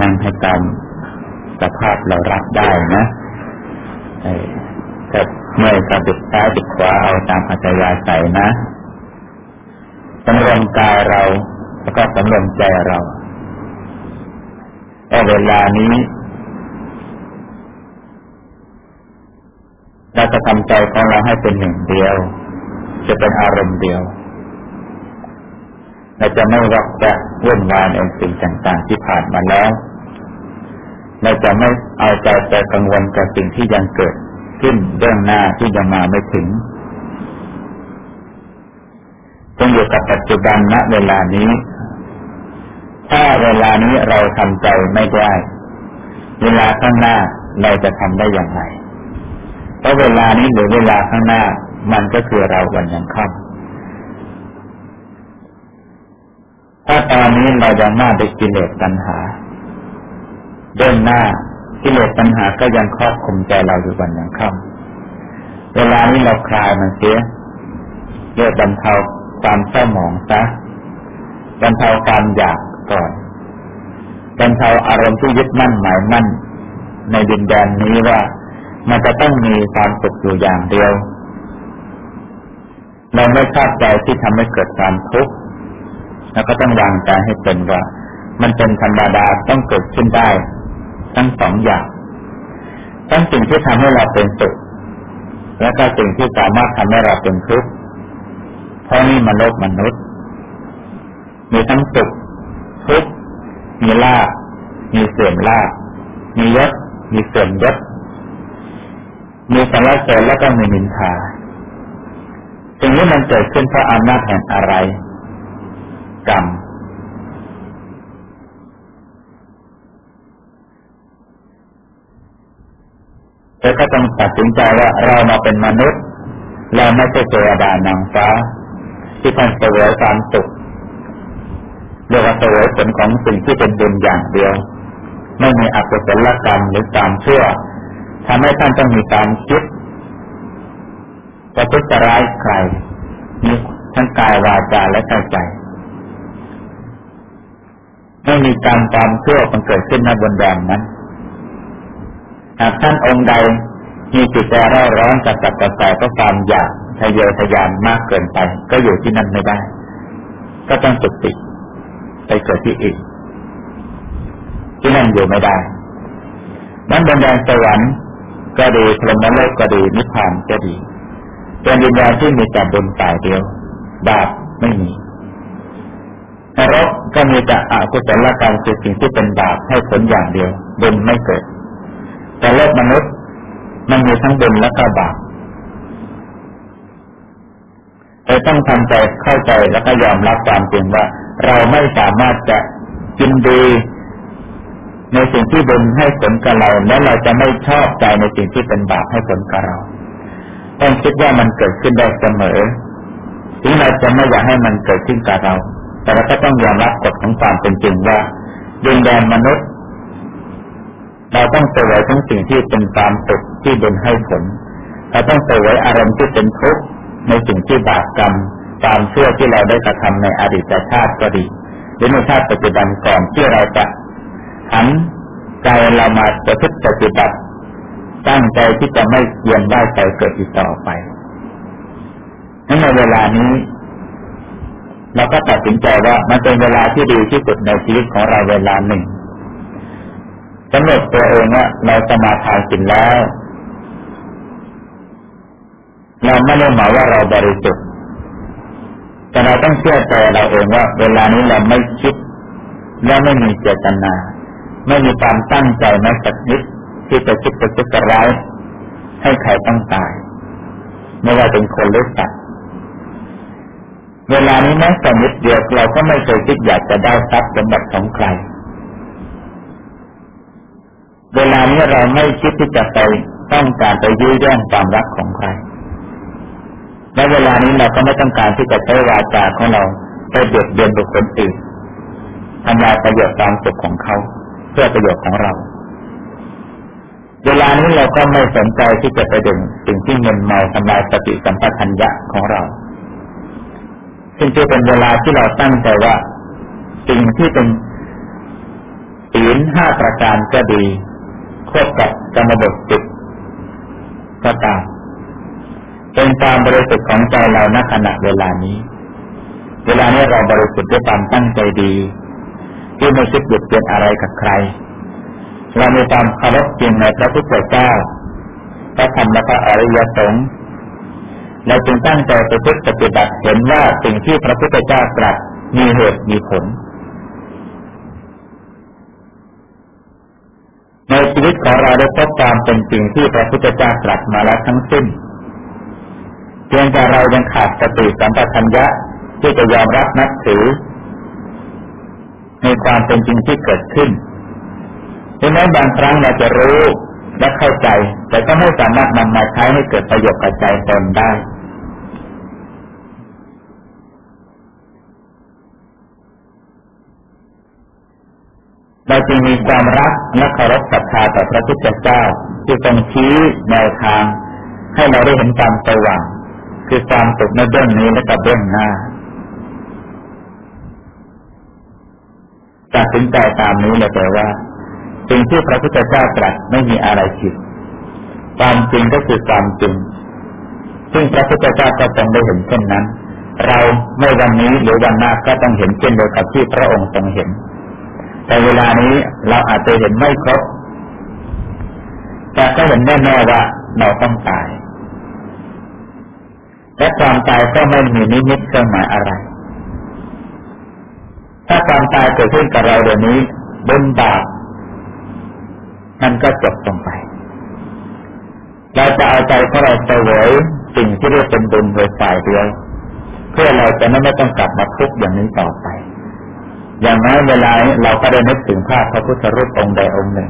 นั่งให้ตามสภาพเรารับได้นะถ้าเมื่อยก็บิดซ้ายบิดขวาเอาตามอัจยาศัยนะสำรวมกายเราแล้วก็สำรวมใจเราแต่เวลานี้เราจะทำใจของเราให้เป็นหนึ่งเดียว จะเป็นอารมณ์เดียว เราจะไม่วักจะวุ่นวายในสิ่งต่างๆที่ผ่านมาแล้วเราจะไม่เอาใจไปกังวลกับสิ่งที่ยังเกิดขึ้นเบื้องหน้าที่ยังมาไม่ถึงจงอยู่กับปัจจุบันณเวลานี้ ถ้าเวลานี้เราทำใจไม่ได้ เวลาข้างหน้าเราจะทำได้อย่างไร เพราะเวลานี้หรือเวลาข้างหน้า มันก็คือเราวันยังค่ำ ถ้าตอนนี้เรายังมาด้วยกิเลสตัณหาเดินหน้ากิเลสปัญหาก็ยังครอบคุมใจเราอยู่วันยังค่ำเวลานี้เราคลายมันเสียเพื่อบรรเทาความเศร้าหมองซะบรรเทาความอยากก่อนบรรเทาอารมณ์ที่ยึดมั่นหมายมั่น ในดินแดนนี้ว่ามันจะต้องมีความสุขอยู่อย่างเดียว เราไม่ชอบใจที่ทำให้เกิดความทุกข์ แล้วก็ต้องวางใจให้เป็นว่า มันเป็นธรรมดาต้องเกิดขึ้นได้ ทั้งสองอย่างทั้งสิ่งที่ทำให้เราเป็นสุขและก็สิ่งที่สามารถทำให้เราเป็นทุกข์เพราะนี่มนุษย์มนุษย์มีทั้งสุขทุกข์มีลาภมีเสื่อมลาภมียศมีเสื่อมยศมีสารเสริญแล้วก็มีนินทาสิ่งนี้มันเกิดขึ้นเพราะอำนาจแห่งอะไร กรรม แล้วก็ต้องตัดสินใจว่าเรามาเป็นมนุษย์ เราไม่ใช่เทวดานางฟ้า ที่ท่านเสวยความสุขเรียกว่าเสวยผลของสิ่งที่เป็นบุญอย่างเดียว ไม่มีอกุศลกรรมหรือความเชื่อทำให้ท่านต้องมีการคิดจะพุจะร้ายใครมีทั้งกายวาจาและใจ ไม่มีการความเชื่อมันเกิดขึ้นในบนแดนนั้น หากท่านองค์ใดมีจิตใจร้อนร้อนจัดจัดกระแสก็ความอยากทะเยอทะยานมากเกินไป ก็อยู่ที่นั่นไม่ได้ ก็ต้องจุติไปเกิดที่อื่นที่นั่นอยู่ไม่ได้ นั้นบนแดนสวรรค์ก็ดีพรหมโลกก็ดีนิพพานก็ดีเป็นดินแดนที่มีแต่บุญฝ่ายเดียว บาปไม่มี นรกก็มีแต่อกุศลกรรมคือสิ่งที่เป็นบาปให้ผลอย่างเดียวบุญไม่เกิด แต่โลกมนุษย์มันมีทั้งบุญและก็บาปเราต้องทำใจเข้าใจแล้วก็ยอมรับความจริงว่า เราไม่สามารถจะยินดี ในสิ่งที่บุญให้ผลกับเราและเราจะไม่ชอบใจในสิ่งที่เป็นบาปให้ผลกับเราต้องคิดว่ามันเกิดขึ้นได้เสมอถึงเราจะไม่อยากให้มันเกิดขึ้นกับเรา แต่เราก็ต้องยอมรับกฎของความเป็นจริงว่าดินแดนมนุษย์ เราต้องเสวยทั้งสิ่งที่เป็นความสุขที่บุญให้ผล เราต้องเสวยอารมณ์ที่เป็นทุกข์ในสิ่งที่บาปกรรมตามเชื่อที่เราได้กระทำในอดีตชาติก็ดี หรือในชาติปัจจุบันก่อนที่เราจะหันใจเรามาประพฤติปฏิบัติตั้งใจที่จะไม่เยียนได้ใจเกิดอีกต่อไปนั้นในเวลานี้ เราก็ตัดสินใจว่ามันเป็นเวลาที่ดีที่สุดในชีวิตของเราเวลาหนึ่งกำหนดตัวเองว่าเราสมาทานสินแล้ว เราไม่ได้หมายว่าเราบริสุทธิ์แต่เราต้องเชื่อใจเราเองว่า เวลานี้เราไม่คิด และไม่มีเจตนา ไม่มีความตั้งใจแม้สักนิดที่จะคิดจะคิดจะร้ายให้ใครต้องตาย ไม่ว่าเป็นคนหรือสัตว เวลานี้แม้แต่นิดเดียวเราก็ไม่เคยคิดอยากจะได้ทรัพย์สมบัติของใคร เวลานี้เราไม่คิดที่จะไปต้องการไปยื้อแย่งความรักของใคร และเวลานี้เราก็ไม่ต้องการที่จะใช้วาจาของเราไปเบียดเบียนบุคคลอื่นทำลายประโยชน์ความสุขของเขา เพื่อประโยชน์ของเรา เวลานี้เราก็ไม่สนใจที่จะไปดึงสิ่งที่เงินเมาทำลายสติสัมปชัญญะของเรา ซึ่งจะเป็นเวลาที่เราตั้งใจว่า สิ่งที่เป็นศีลห้าประการก็ดีควบกับกรรมบทสิบก็ตามเป็นความบริสุทธิ์ของใจเราณขณะเวลานี้ เวลานี้เราบริสุทธิ์ด้วยความตั้งใจดี ที่ไม่คิดหยุดเปลี่ยนอะไรกับใคร เรามีความเคารพจริงในพระพุทธเจ้าพระธรรมและพระอริยสงฆ์ เราจึงตั้งใจไปพฤติปฏิบัติเห็นว่าสิ่งที่พระพุทธเจ้าตรัสมีเหตุมีผล ในชีวิตของเราได้พบความเป็นจริงที่พระพุทธเจ้าตรัสมาแล้วทั้งสิ้นเพียงแต่เรายังขาดสติสัมปชัญญะที่จะยอมรับนับถือ ในความเป็นจริงที่เกิดขึ้นถึงแม้บางครั้งเราจะรู้ และเข้าใจ แต่ก็ไม่สามารถนำมาใช้ให้เกิดประโยชน์กับใจตนได้เราจึงมีความรักและเคารพศรัทธาต่อพระพุทธเจ้าที่ทรงชี้แนวทาง ให้เราได้เห็นความสว่างคือความสุขในเบื้องนี้และกับเบื้องหน้าตัดสินใจตามนี้เลยแต่ว่า สิ่งที่พระพุทธเจ้าตรัสไม่มีอะไรผิดความจริงก็คือความจริง ซึ่งพระพุทธเจ้าก็ต้องได้เห็นเช่นนั้น เราไม่วันนี้หรือวันหน้าก็ต้องเห็นเช่นเดียวกับที่พระองค์ทรงเห็น แต่เวลานี้เราอาจจะเห็นไม่ครบ แต่ก็เห็นแน่ๆว่าเราต้องตาย และความตายก็ไม่มีนิมิตเครื่องหมายอะไร ถ้าความตายเกิดขึ้นกับเราเดี๋ยวนี้บนบาป มันก็จบลงไป เราจะเอาใจของเราเสวยสิ่งที่เรียกเป็นบุญโดยฝ่ายเดียว เพื่อเราจะไม่ต้องกลับมาทุกข์อย่างนี้ต่อไป อย่างน้อยเวลาเราก็ได้นึกถึงภาพพระพุทธรูปองค์ใดองค์หนึ่ง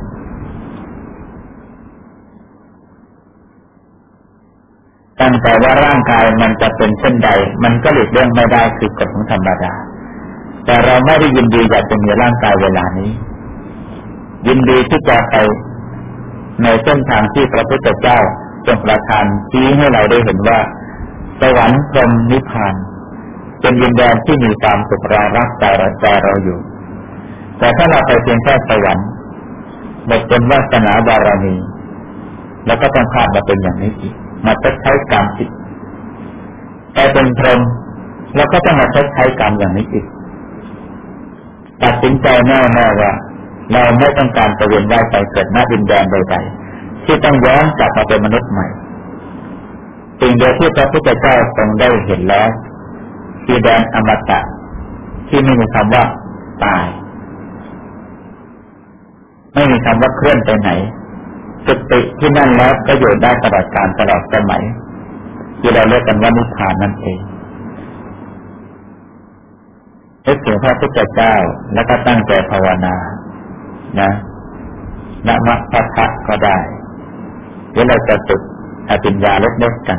ตั้งแต่ว่าร่างกายมันจะเป็นเช่นใด มันก็หลีกเลี่ยงไม่ได้คือกฎของธรรมดา แต่เราไม่ได้ยินดีอยากจะมีร่างกายเวลานี้ ยินดีที่จะไปในเส้นทางที่พระพุทธเจ้าทรงประทานชี้ให้เราได้เห็นว่า สวรรค์พรมนิพพาน เป็นยินแดนที่มีความสุขรอรับใจเราใจเราอยู่ แต่ถ้าเราไปเพียงแค่สวรรค์หมดเป็นวาสนาบารมี แล้วก็ต้องพาดมาเป็นอย่างนี้อีกมาชดใช้กรรมอีกแต่เป็นพรหมแล้วก็ต้องมาชดใช้กรรมอย่างนี้อีกตัดสินใจแน่ๆว่า เราไม่ต้องการจะเวียนว่ายไปเกิดหน้าดินแดนใดๆที่ต้องย้อนกลับมาเป็นมนุษย์ใหม่สิ่งเดียวที่พระพุทธเจ้าทรงได้เห็นแล้วคือแดนอมตะที่ไม่มีคำว่าตาย ไม่มีคำว่าเคลื่อนไปไหนสติที่นั่นแล้วก็อยู่ได้ตลอดการตลอดสมัยที่เราเรียกกันว่านิพพานนั่นเองนึกถึงพระพุทธเจ้าแล้วก็ตั้งใจภาวนา นะนมะพัทธะก็ได้เดี๋ยวเราจะฝึกอภิญญาเล็กๆกัน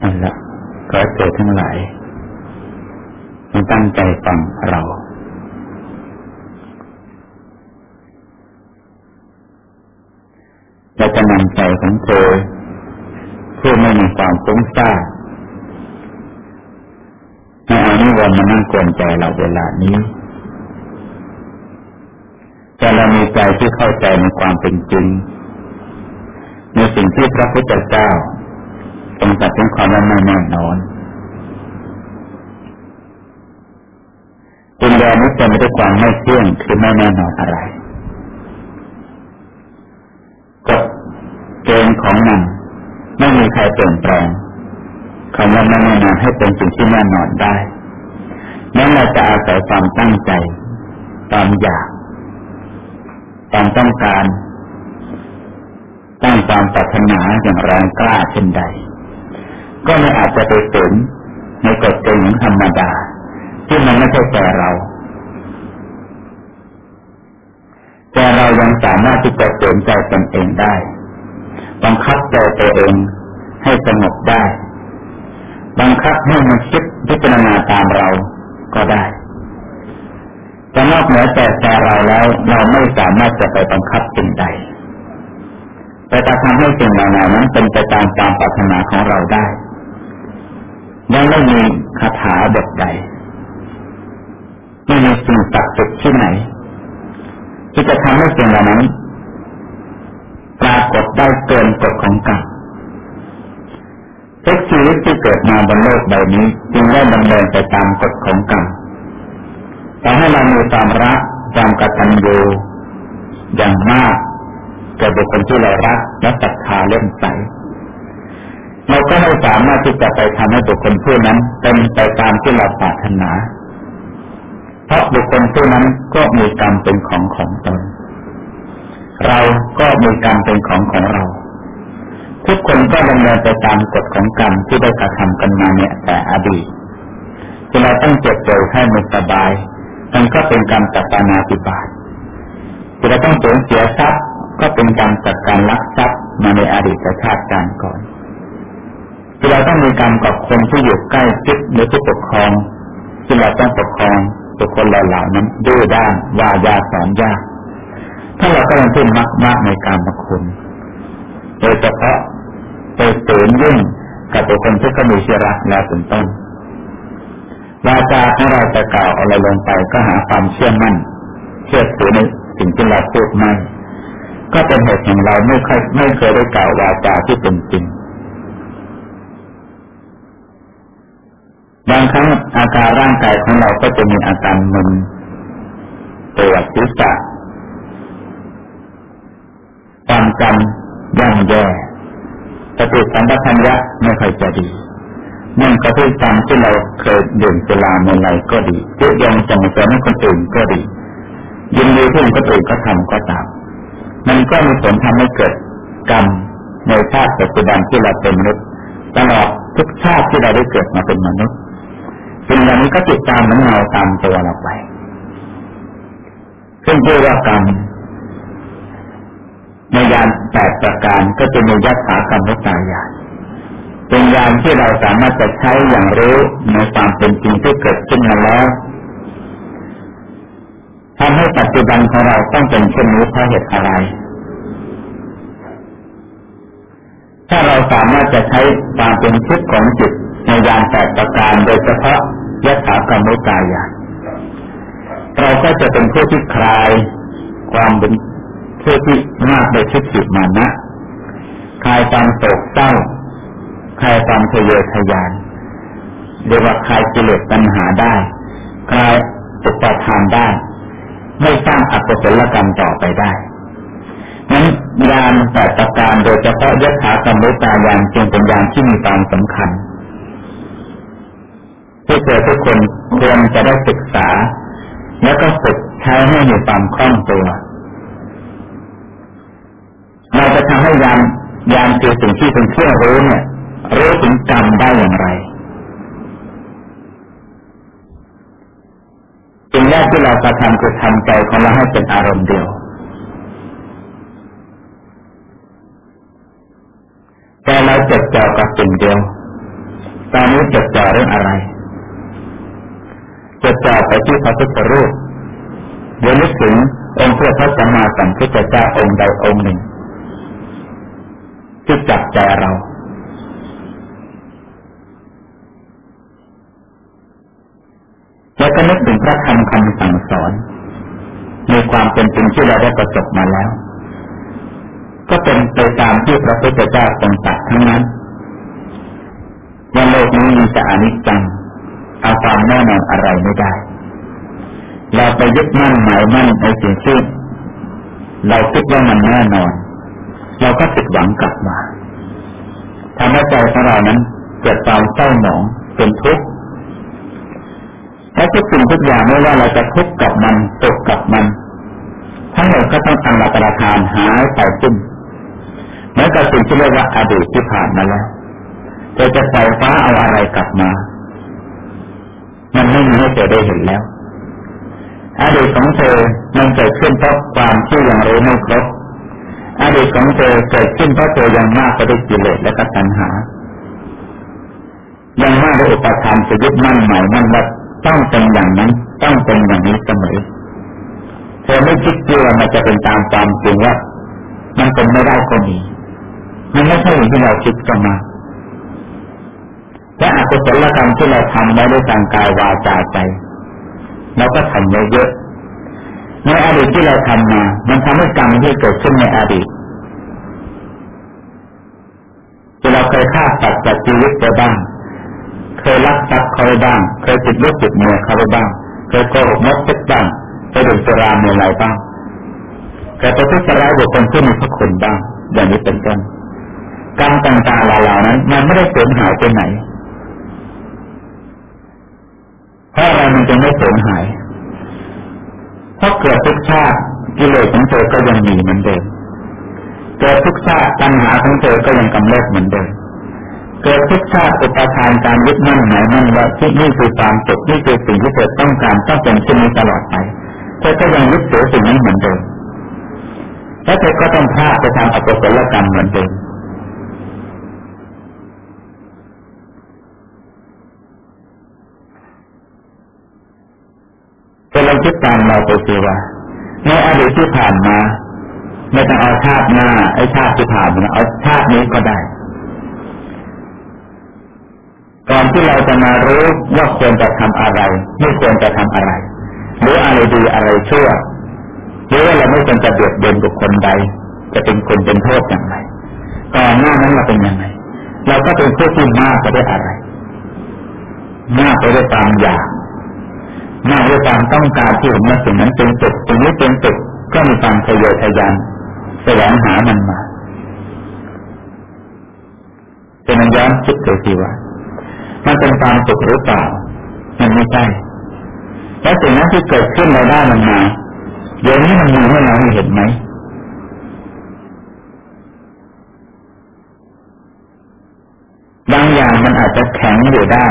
ขอเธอทั้งหลายมันตั้งใจฟังเราเราจะนำใจของเธอเพื่อไม่มีความฟุ้งซ่าในอานิวรณ์มานั่งกวนใจเราเวลานี้ แต่เรามีใจที่เข้าใจในความเป็นจริง ในสิ่งที่พระพุทธเจ้า ทรงตัดเป็นความไม่แน่นอนปัญญานี้จะไม่ได้ความไม่เที่ยงคือไม่แน่นอนอะไรกฎเกณฑ์ของมันไม่มีใครเปลี่ยนแปลงคำว่าไม่แน่นอนให้เป็นสิ่งที่แน่นอนได้นั้นเราจะอาศัยความตั้งใจความอยากความต้องการ ตั้งความปรารถนาอย่างแรงกล้าเช่นใด ก็ไม่อาจจะไปถึงในกฎเกณฑ์ธรรมดาที่มันไม่ใช่แต่เรา แต่เรายังสามารถที่จะเตือนใจตนเองได้บังคับใจตัวเองให้สงบได้บังคับให้มันคิดพิจารณาตามเราก็ได้แต่นอกเหนือแต่แต่เราแล้ว เราไม่สามารถจะไปบังคับสิ่งใดแต่จะทำให้สิ่งเหล่านั้นเป็นไปตามความปรารถนาของเราได้ ยังไม่มีคาถาบทใดไม่มีสิ่งศักดิ์สิทธิ์ที่ไหน ที่จะทำให้สิ่งเหล่านั้นปรากฏได้เกินกฎของกรรมทุกชีวิตที่เกิดมาบนโลกใบนี้จึงได้ดำเนินไปตามกฎของกรรมแต่ให้เรามีความรักความกตัญญูอย่างมากแก่บุคคลที่เรารักและศรัทธาเล่มใส เราก็ไม่สามารถที่จะไปทำให้บุคคลผู้นั้นเป็นไปตามที่เราปรารถนา เพราะบุคคลผู้นั้นก็มีกรรมเป็นของของตน เราก็มีกรรมเป็นของของเรา ทุกคนก็ดำเนินไปตามกฎของกรรมที่ได้กระทำกันมาเนี่ยแต่อดีตที่เราต้องเจ็บป่วยให้มันสบาย มันก็เป็นการจัดปานาติบาตที่เราต้องสูญเสียทรัพย์ก็เป็นการจัดการลักทรัพย์มาในอดีตชาติการก่อน เราต้องมีกรรมกับคนที่อยู่ใกล้ชิดหรือผู้ปกครองที่เราต้องปกครองบุคคลเหล่านั้นดื้อด้านวายาสอนยากถ้าเราก็ยังเพูดมากมากในการมคุณโดยเฉพาะไปเสริมยิ่งกับบุคคลที่ก็มีเชื้อรักแล้วเป็นต้นวาจาของเราจะกล่าวอะไรลงไปก็หาความเชื่อมั่น เชื่อถือในสิ่งที่เราพูดไม่ก็เป็นเหตุแห่งเราไม่เคยไม่เคยได้กล่าววาจาที่เป็นจริง บางครั้งอาการร่างกายของเราก็จะมีอาการมึนปวดศีรษะความจำย่ำแย่สติสัมปชัญญะไม่ค่อยจะดีนั่นก็ที่กรรมที่เราเคยดื่มสุราเมื่อไรก็ดีเยอะยังส่งเสริมให้คนอื่นก็ดี ยินดีที่คนอื่นก็ทำก็ตาม มันก็มีผลทำให้เกิดกรรมในชาติปัจจุบันที่เราเป็นมนุษย์ตลอดทุกชาติที่เราได้เกิดมาเป็นมนุษย์ สิ่งเหล่านี้ก็ติดตามมันเงาตามตัวเราไปซึ่งเรียกว่ากรรมในยานแปดประการก็จะมียัตถากรรมวตายานเป็นยานที่เราสามารถจะใช้อย่างรู้ในความเป็นจริงที่เกิดขึ้นมาแล้วทำให้ปัจจุบันของเราต้องเป็นเช่นนี้เพราะเหตุอะไร ถ้าเราสามารถจะใช้ความเป็นทิศของจิตในยานแปดประการโดยเฉพาะ ยถากรรมุตายาเราก็จะเป็นผู้ที่คลายความเป็นผู้ที่มากโดยทิฏฐิมานะคลายความโศกเศร้าคลายความทะเยอทะยานเรียกว่าคลายกิเลสปัญหาได้คลายอุปทานได้ ไม่สร้างอกุศลกรรมต่อไปได้นั้นยานแต่ประการโดยเฉพาะยถากรรมุตายานจึงเป็นยานที่มีความสำคัญ ที่เกิดทุกคนควรจะได้ศึกษา แล้วก็ฝึกใช้ให้มีความคล่องตัว เราจะทำให้ยานยานคือสิ่งที่เป็นเครื่องรู้เนี่ยรู้ถึงกรรมได้อย่างไรสิ่งแรกที่เราจะทำคือทำใจของเราให้เป็นอารมณ์เดียวแต่เราจดจ่อกับสิ่งเดียว ตอนนี้จดจ่อเรื่องอะไร จดจ่อไปที่พระพุทธรูปเดี๋ยวนึกถึงองค์พระพุทธมาสัมพุทธเจ้าองค์ใดองค์หนึ่งที่จับใจเราแล้วก็นึกถึงพระธรรมคำสั่งสอนในความเป็นจริงที่เราได้ประสบมาแล้ว ก็เป็นไปตามที่พระพุทธเจ้าทรงตรัสทั้งนั้นว่าโลกนี้มีแต่อนิจจัง เอาความแน่นอนอะไรไม่ได้ เราไปยึดมั่นหมายมั่นในสิ่งที่เราคิดว่ามันแน่นอน เราก็ติดหวังกลับมาทำให้ใจของเรานั้น เกิดความเศร้าหมองเป็นทุกข์และทุกสิ่งทุกอย่างไม่ว่าเราจะทุกข์กับมันตกกับมัน ทั้งหมดก็ต้องอันละประทานหายไปสิ้นเหมือนกับสิ่งที่เรียกว่าอดีตที่ผ่านมาแล้วเธอจะใส่ฟ้าเอาอะไรกลับมา มันไม่มีให้เธอได้เห็นแล้วอดีตของเธอมันเกิดขึ้นเพราะความที่ยังรู้ไม่ครบอดีตของเธอเกิดขึ้นเพราะเธอยังมากไปด้วยกิเลสและก็ตัณหา ยังมากด้วยอุปทานจะยึดมั่นหมายมั่นว่าต้องเป็นอย่างนั้น ต้องเป็นอย่างนี้เสมอ เธอไม่คิดเชื่อมันจะเป็นตามความจริงว่ามันเป็นไม่ได้ก็มี มันไม่ใช่อย่างที่เราคิดกันมา และอกุศลกรรมที่เราทำไว้ด้วยทางกายวาจาใจเราก็ทำไว้เยอะในอดีตที่เราทำมา มันทำให้กรรมที่เกิดขึ้นในอดีตที่เราเคยฆ่าสัตว์จากชีวิตไปบ้าง เคยรักทรัพย์เขาไปบ้าง เคยติดลูกติดเมียเขาไปบ้าง เคยโกหกมดเท็จบ้างเคยดื่มสุราเมลัยบ้างเคยประพฤติร้ายบุคคลที่มีพระคุณบ้าง อย่างนี้เป็นต้นกรรมต่างๆเหล่านั้นมันไม่ได้สูญหายไปไหน เพราะอะไรมันจึงไม่สูญหาย เพราะเกิดทุกชาติกิเลสของเธอก็ยังมีเหมือนเดิม เกิดทุกชาติปัญหาของเธอก็ยังกำเริบเหมือนเดิม เกิดทุกชาติอุปทานการยึดมั่นหมายมั่นว่าที่นี่คือความสุขนี่คือสิ่งที่เธอต้องการต้องเป็นที่นี้ตลอดไป เธอก็ยังยึดถือสิ่งนี้เหมือนเดิม และเธอก็ต้องพลาดไปทำอกุศลกรรมเหมือนเดิม จะลองคิดตามเราไปสิว่าในอดีตที่ผ่านมา ไม่ต้องเอาชาติหน้าไอ้ชาติที่ผ่านมาเอาชาตินี้ก็ได้ก่อนที่เราจะมารู้ว่าควรจะทำอะไร ไม่ควรจะทำอะไร หรืออะไรดีอะไรชั่วหรือว่าเราไม่ควรจะเบียดเบียนบุคคลใด จะเป็นคนเป็นโทษอย่างไรก่อนหน้านั้นเราเป็นยังไงเราก็เป็นผู้ที่มากไปด้วยอะไรมากไปด้วยความอยาก มากด้วยความต้องการที่เห็นว่าสิ่งนั้นเป็นสุขสิ่งนี้เป็นสุขก็มีความทะเยอทะยานแสวงหามันมาเป็นย้อนคิดเกิดทีว่ามันเป็นความสุขหรือเปล่า มันไม่ใช่แล้วสิ่งนั้นที่เกิดขึ้นเราได้มันมาเดี๋ยวนี้มันมีให้เราเห็นไหมบางอย่างมันอาจจะแข็งอยู่ได้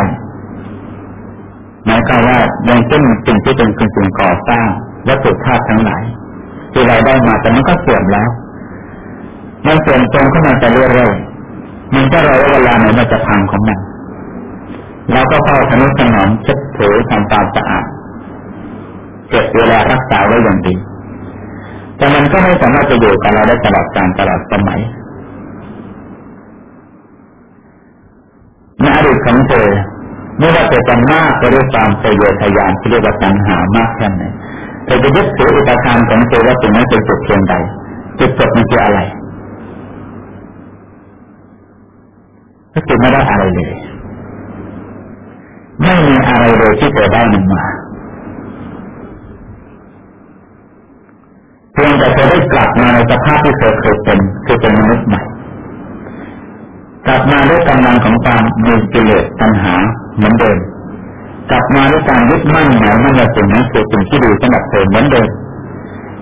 หมายความว่ายังเช่นสิ่งที่เป็นสิ่งก่อสร้างวัตถุธาตุทั้งหลายที่เราได้มาแต่มันก็เสื่อมแล้วมันเสื่อมตรงขึ้นมาจะเรื่อยๆมันก็รอเวลาไหนมันจะพังของมันเราก็เฝ้าทนุถนอมเช็ดถูทำความสะอาดเก็บเวลารักษาไว้อย่างดีแต่มันก็ไม่สามารถจะอยู่กับเราได้ตลอดกาลตลอดสมัยในอดีตของเธอ ไม่ว่าจะจะมากไปด้วยความทะเยอทะยานที่เรียกว่าตัณหามากแค่ไหนเธอจะยึดถืออุปทานของเธอว่าสิ่งนั้นเป็นจุดเพียงใดจุดจบมันคืออะไรก็คือไม่ได้อะไรเลย ไม่มีอะไรเลยที่จะได้มันมาเพียงแต่จะได้กลับมาในสภาพที่เธอเคยเป็นคือเป็นมนุษย์ใหม่กลับมาด้วยกำลังของความมีกิเลสตัณหา เหมือนเดิม กลับมาด้วยการยึดมั่นหมายมั่นว่าสิ่งนั้นคือสิ่งที่ดีสำหรับเธอเหมือนเดิม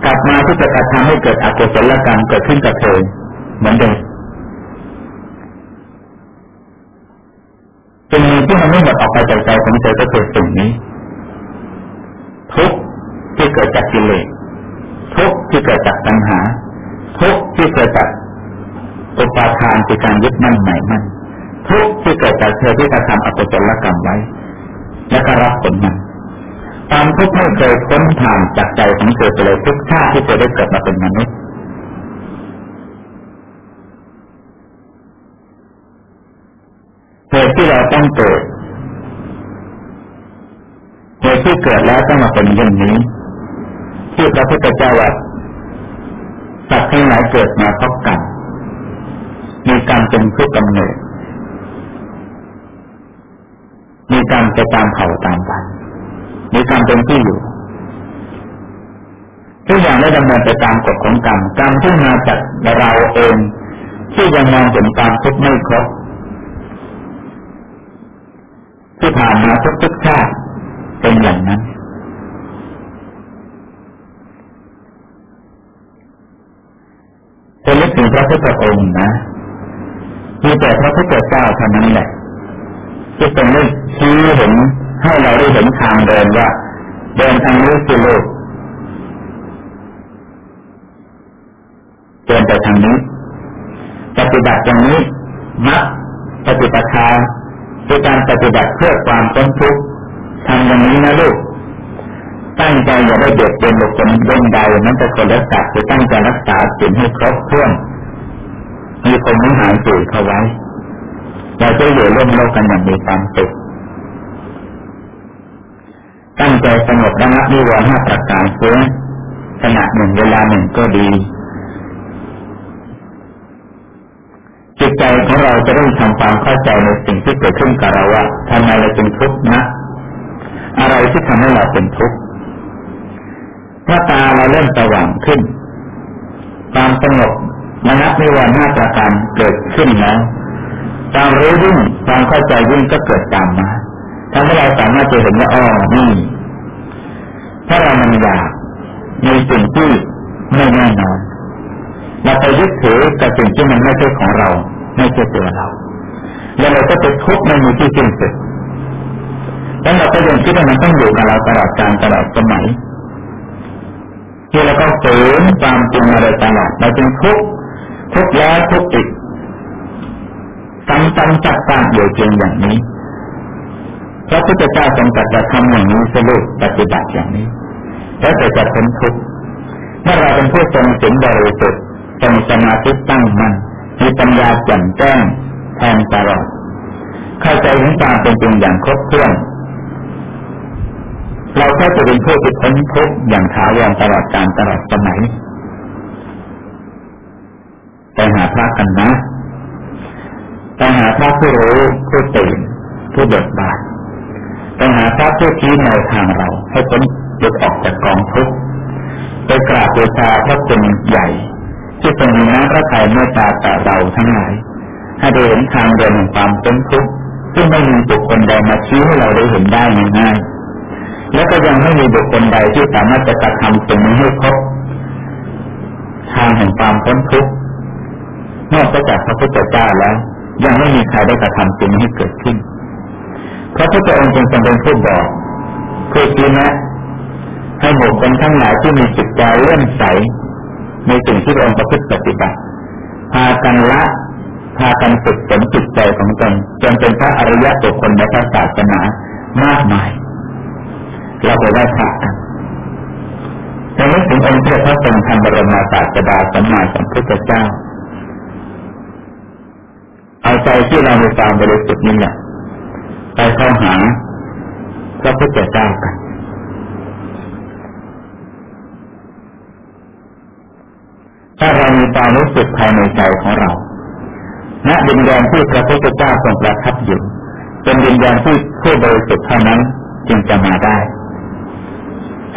กลับมาที่จะกระทำให้เกิดอกุศลกรรมเกิดขึ้นกับเธอเหมือนเดิมสิ่งที่มันไม่หมดออกไปจากใจของเธอก็คือสิ่งนี้ ทุกที่เกิดจากกิเลสทุกที่เกิดจากปัญหา ทุกที่เกิดจากอุปาทานคือการยึดมั่นหมายมั่น ทุกที่เกิดจากเธอที่กระทำอกุศลกรรมไว้ และก็รับผลมันความทุกข์ไม่เคยพ้นผ่านจากใจของเธอไปเลยทุกชาติที่เธอได้เกิดมาเป็นมนุษย์เหตุที่เราต้องเกิดเหตุที่เกิดแล้วต้องมาเป็นอย่างนี้ที่พระพุทธเจ้าว่าสัตว์ทั้งหลายเกิดมาเพรากรรมมีการเป็นผู้กำเนิด มีการไปตามเผ่าตามพันมีการเป็นที่อยู่ทุกอย่างได้ดำเนินไปตามกฎของกรรมกรรมที่มาจากเราเอง ที่ยังมองเห็นความทุกข์ไม่ครบที่ผ่านมาทุกทุกชาติเป็นอย่างนั้นจะนึกถึงพระพุทธองค์นะมีแต่พระพุทธเจ้าเท่านั้นแหละที่เป็นได้ ชี้เห็นให้เราได้เห็นทางเดินว่า เดินทางนี้คือโลกเดินไปทางนี้ ปฏิบัติอย่างนี้มักปฏิปทาคือการปฏิบัติเพื่อความพ้นทุกข์ทำอย่างนี้นะลูก ตั้งใจอย่าได้เดือดเป็นบุคคลเดินใดนั้นจะคนรักษาคือตั้งใจรักษาสิ่งให้ครบถ้วนมีคนไม่หายสื่อเข้าไว้เราจะอยู่ร่วมโลกกันอย่างมีความสุขตั้ง ใจสงบระงับนิวรณ์ห้าประการเสียขณะหนึ่งเวลาหนึ่งก็ดี จิตใจของเราจะได้ทำความเข้าใจในสิ่งที่เกิดขึ้นกับเราว่าทำไมเราเป็นทุกข์นะ อะไรที่ทำให้เราเป็นทุกข์ถ้าตาเราเริ่มสว่างขึ้น ความสงบระงับนิวรณ์ห้าประการเกิดขึ้นแล้วความรู้ยิ่งความเข้าใจยิ่งก็เกิดตามมาทำให้เราสามารถจะเห็นว่าอ๋อนี่ ถ้าเรามันอยากในสิ่งที่ไม่แน่นอนเราไปยึดถือกับสิ่งที่มันไม่ใช่ของเรา ไม่ใช่ตัวเรา แล้วเราก็จะทุกข์ไม่มีที่สิ้นสุดแล้วเราก็ยังคิดว่ามันต้องอยู่กับเราตลอดการตลอดสมัยที่เราก็ฝืนความจริงมาโดยตลอดเราจึงทุกข์ทุกข์แล้วทุกข์อีกซ้ำๆจัดๆอยู่จริงอย่างนี้ พระพุทธเจ้าทรงตรัสทำอย่างนี้สรุปปฏิบัติอย่างนี้ แล้วจะจะพ้นทุกข์เมื่อเราเป็นผู้ทรงสิ่งบริสุทธิ์ทรงสมาธิตั้งมั่นมีปัญญาแจ่มแจ้งแทนตลอดเข้าใจถึงตามเป็นจริงอย่างครบถ้วนเราก็จะเป็นผู้ที่พ้นทุกข์อย่างถาวรตลอดการตลอดสมัยไปหาพระกันนะไปหาพระผู้รู้ผู้ตื่นผู้เบิกบาน ไปหาพระผู้ชี้แนวทางเรา ให้พ้นหลุดออกจากกองทุกข์ไปกราบบูชาพระคุณใหญ่ ที่ทรงมีน้ำพระทัยเมตตาต่อเราทั้งหลาย ให้ได้เห็นทางเดินแห่งความพ้นทุกข์ซึ่งไม่มีบุคคลใดมาชี้ให้เราได้เห็นได้ง่ายๆและก็ยังไม่มีบุคคลใดที่สามารถจะกระทำสิ่งนี้ให้ครบทางแห่งความพ้นทุกข์นอกจากพระพุทธเจ้าแล้ว ยังไม่มีใครได้กระทำสิ่งนี้ให้เกิดขึ้น พระพุทธองค์จึงเป็นผู้บอกผู้ชี้แนะให้บุคคลทั้งหลายที่มีจิตใจเลื่อมใส ในสิ่งที่องค์ประพฤติปฏิบัติพากันละพากันฝึกฝนจิตใจของตนจนเป็นพระอริยะบุคคลในพระศาสนามากมาย เราไปได้พระกันแต่ไม่ถึงองค์พระพระทรงธรรมบรมศาสดาสัมมาสัมพุทธเจ้า เอาใจที่เรามีความบริสุทธิ์นี่แหละ ไปเข้าหาพระพุทธเจ้ากันถ้าเรามีความรู้สึกภายในใจของเรา ณ ดินแดนที่พระพุทธเจ้าทรงประทับอยู่ เป็นดินแดนที่ผู้บริสุทธิ์เท่านั้นจึงจะมาได้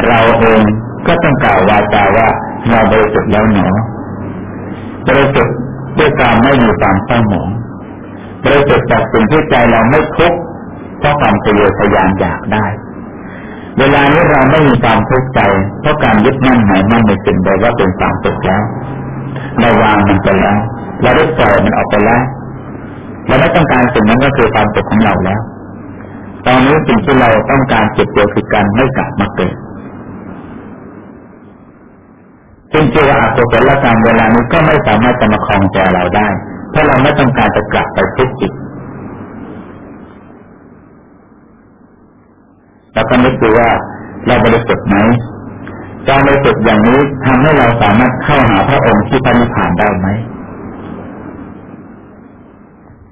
เราเองก็ต้องกล่าววาจาว่าเราบริสุทธิ์แล้วหนอบริสุทธิ์ด้วยการไม่มีความเศร้าหมองบริสุทธิ์จากสิ่งที่ใจเราไม่ทุกข์ เพราะความทะเยอทะยานอยากได้ เวลานี้เราไม่มีความทุกข์ใจ เพราะการยึดมั่นหมายมั่นในสิ่งใดว่าเป็นความสุขแล้วเราวางมันไปแล้วเราได้ปล่อยมันออกไปแล้วเราไม่ต้องการสิ่งนั้นก็คือความสุขของเราแล้ว ตอนนี้สิ่งที่เราต้องการเจ็บเดียวคือการไม่กลับมาเกิดซึ่งเชื่อว่าอกุศลกรรมเวลานี้ก็ไม่สามารถจะมาคลองใจเราได้ถ้าเราไม่ต้องการจะกลับไปทุกข์อีก แล้วก็นึกดูว่าเราบริสุทธิ์ไหมการบริสุทธิ์อย่างนี้ทำให้เราสามารถเข้าหาพระองค์ที่พระนิพพานได้ไหม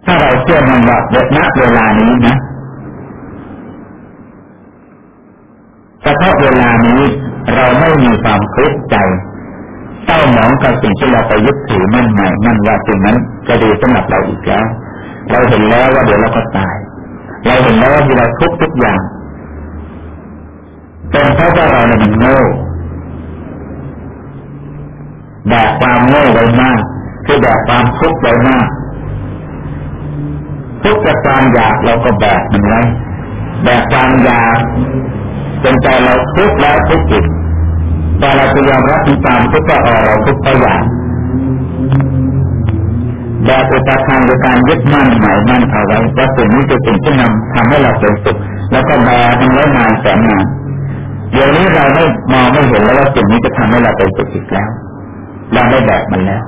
ถ้าเราเชื่อมันว่าณเวลานี้นะเฉพาะเวลานี้เราไม่มีความทุกข์ใจเศร้าหมองกับสิ่งที่เราไปยึดถือมั่นหมายมั่นว่าสิ่งนั้นจะดีสำหรับเราอีกแล้ว เราเห็นแล้วว่าเดี๋ยวเราก็ตาย เราเห็นแล้วว่าที่เราทุกทุกอย่าง เป็นเพราะว่าเราเนี่ยมันโง่แบกความโง่ไว้มาก คือแบกความทุกข์ไว้มากทุกข์กับความอยากเราก็แบกมันไว้แบกความอยากจนใจเราทุกข์แล้วทุกข์อีกแต่เราพยายามรับที่ตามทุกข์ก็ออเราทุกข์ไปอย่างแบบอุปทานโดยการยึดมั่นหมายมั่นเอาไว้ว่าสิ่งนี้จะเป็นที่นำทำให้เราเป็นสุขแล้วก็แบกมันไว้นานแสนนาน เดี๋ยวนี้เราไม่มองไม่เห็นแล้วว่าสิ่งนี้จะทำให้เราเป็นสุขอีกแล้ว เราได้แบกมันแล้ว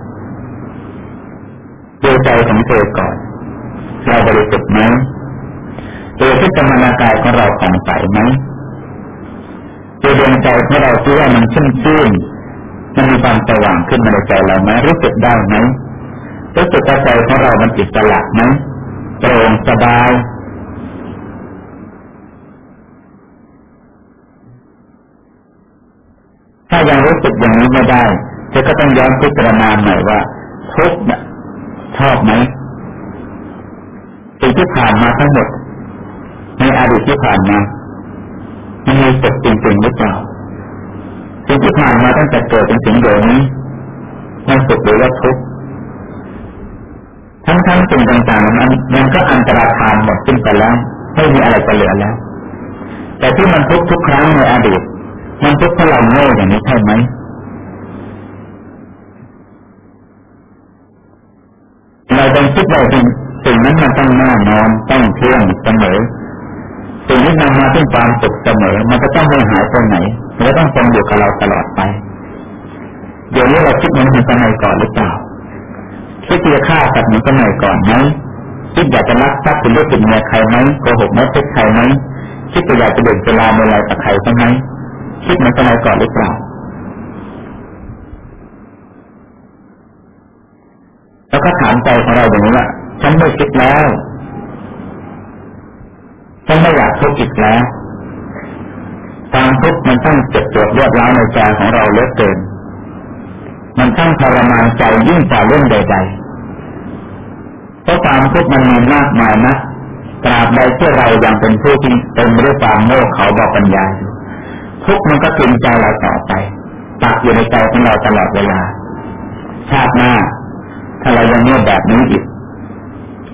ดูใจของเธอก่อน เราบริสุทธิ์ไหมตัวที่กรรมนากายของเราผ่องใสไหมตัวดวงใจของเราที่ว่ามันชุ่มชื่นมันมีความสว่างขึ้นมาในใจเราไหมรู้สึกได้ไหมรู้สึกใจของเรามันอิสระไหมโปร่งสบาย ถ้ายังรู้สึกอย่างนี้ไม่ได้เธอก็ต้องย้อนพิจารณาใหม่ว่าทุกเนี่ยชอบไหมสิ่งที่ผ่านมาทั้งหมด ในอดีตที่ผ่านมามันมีสุขจริงๆหรือเปล่าสิ่งที่ผ่านมาตั้งแต่เกิดจนถึงเดี๋ยวนี้มันสุขหรือว่าทุกข์ทั้งทั้งสิ่งต่างๆมันมันก็อันตรธานหมดสิ้นไปแล้วไม่มีอะไรจะเหลือแล้ว แต่ที่มันทุกทุกครั้งในอดีต มันทุกข์เพราะเราโง่อย่างนี้ใช่ไหมเราต้องคิดว่าสิ่งสิ่งนั้นมันต้องแน่นอนต้องเที่ยงเสมอสิ่งที่นำมาซึ่งความสุขเสมอ มันจะต้องไม่หายไปไหนมันจะต้องคงอยู่กับเราตลอดไปเดี๋ยวนี้เราคิดเหมือนสมัยก่อนหรือเปล่าคิดจะฆ่าสัตว์เหมือนสมัยก่อนไหมคิดอยากจะรักทรัพย์เป็นลูกเป็นเมียใครไหมโกหกไม่เท็จใครไหมคิดจะอยากจะเดินเวลาในอไรกับใครใช่ไหม คิดเหมือนสมัยก่อนหรือเปล่าแล้วก็ถามใจของเราอย่างนี้ว่าฉันไม่คิดแล้วฉันไม่อยากทุกข์อีกแล้วความทุกข์มันต้องเจ็บปวดรวดร้าวในใจของเราเลือเกิน มันทั้งทรมานใจยิ่งกว่าเรื่องใดๆเพราะความทุกข์มันมีมากมายนะตราบใดที่เรายังเป็นผู้ที่เต็มด้วยความโง่เขาบอกปัญญาอยู่ ทุกมันก็กินใจเราต่อไปตักอยู่ในใจของเราตลอดเวลา ชาติหน้า ถ้าเรายังเมื่อแบบนี้อีก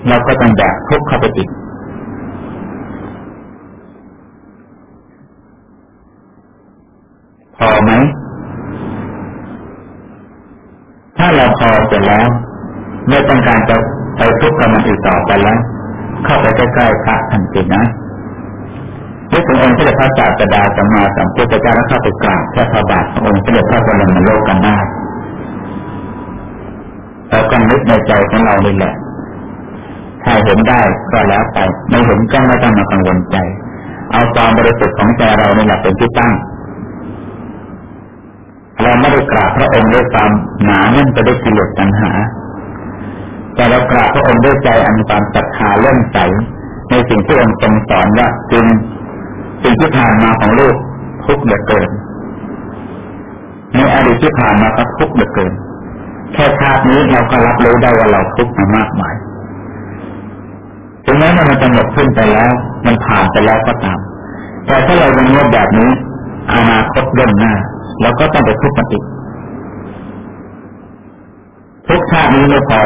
เราก็ต้องแบกทุกข์เข้าไปอีกพอไหม ถ้าเราพอเสร็จแล้ว ไม่ต้องการจะไปทุกข์กับมันอีกต่อไปแล้ว เข้าไปใกล้ๆพระทันทีนะ นึกถึงองค์ที่เดชพระจาสดาสัมมาสัมพุทธเจ้าแล้วเข้าไปกราบพระบาทขององค์ที่เดชพระบรมโลกกันได้เราก็นึกในใจของเราเลยแหละถ้าเห็นได้ก็แล้วไป ไม่เห็นก็ไม่ต้องมากังวลใจ เอาความบริสุทธิ์ของใจเราในหลักเป็นที่ตั้งเราไม่ได้กราบพระองค์ด้วยความหนาแน่นไปด้วยกิเลสตัณหา แต่เรากราบพระองค์ด้วยใจอันความศรัทธาเลื่อมใสในสิ่งที่องค์ทรงสอนว่าจริง สิ่งที่ผ่านมาของลูกทุกข์เหลือเกินในอดีตที่ผ่านมาก็ทุกข์เหลือเกิน แค่ชาตินี้เราก็รับรู้ได้ว่าเราทุกข์มามากมายถึงแม้มันจะหมดขึ้นไปแล้ว มันผ่านไปแล้วก็ตาม แต่ถ้าเรายังเงียบแบบนี้ อนาคตเดินหน้าเราก็ต้องไปทุกข์ปฏิทุกชาตินี้ไม่พอ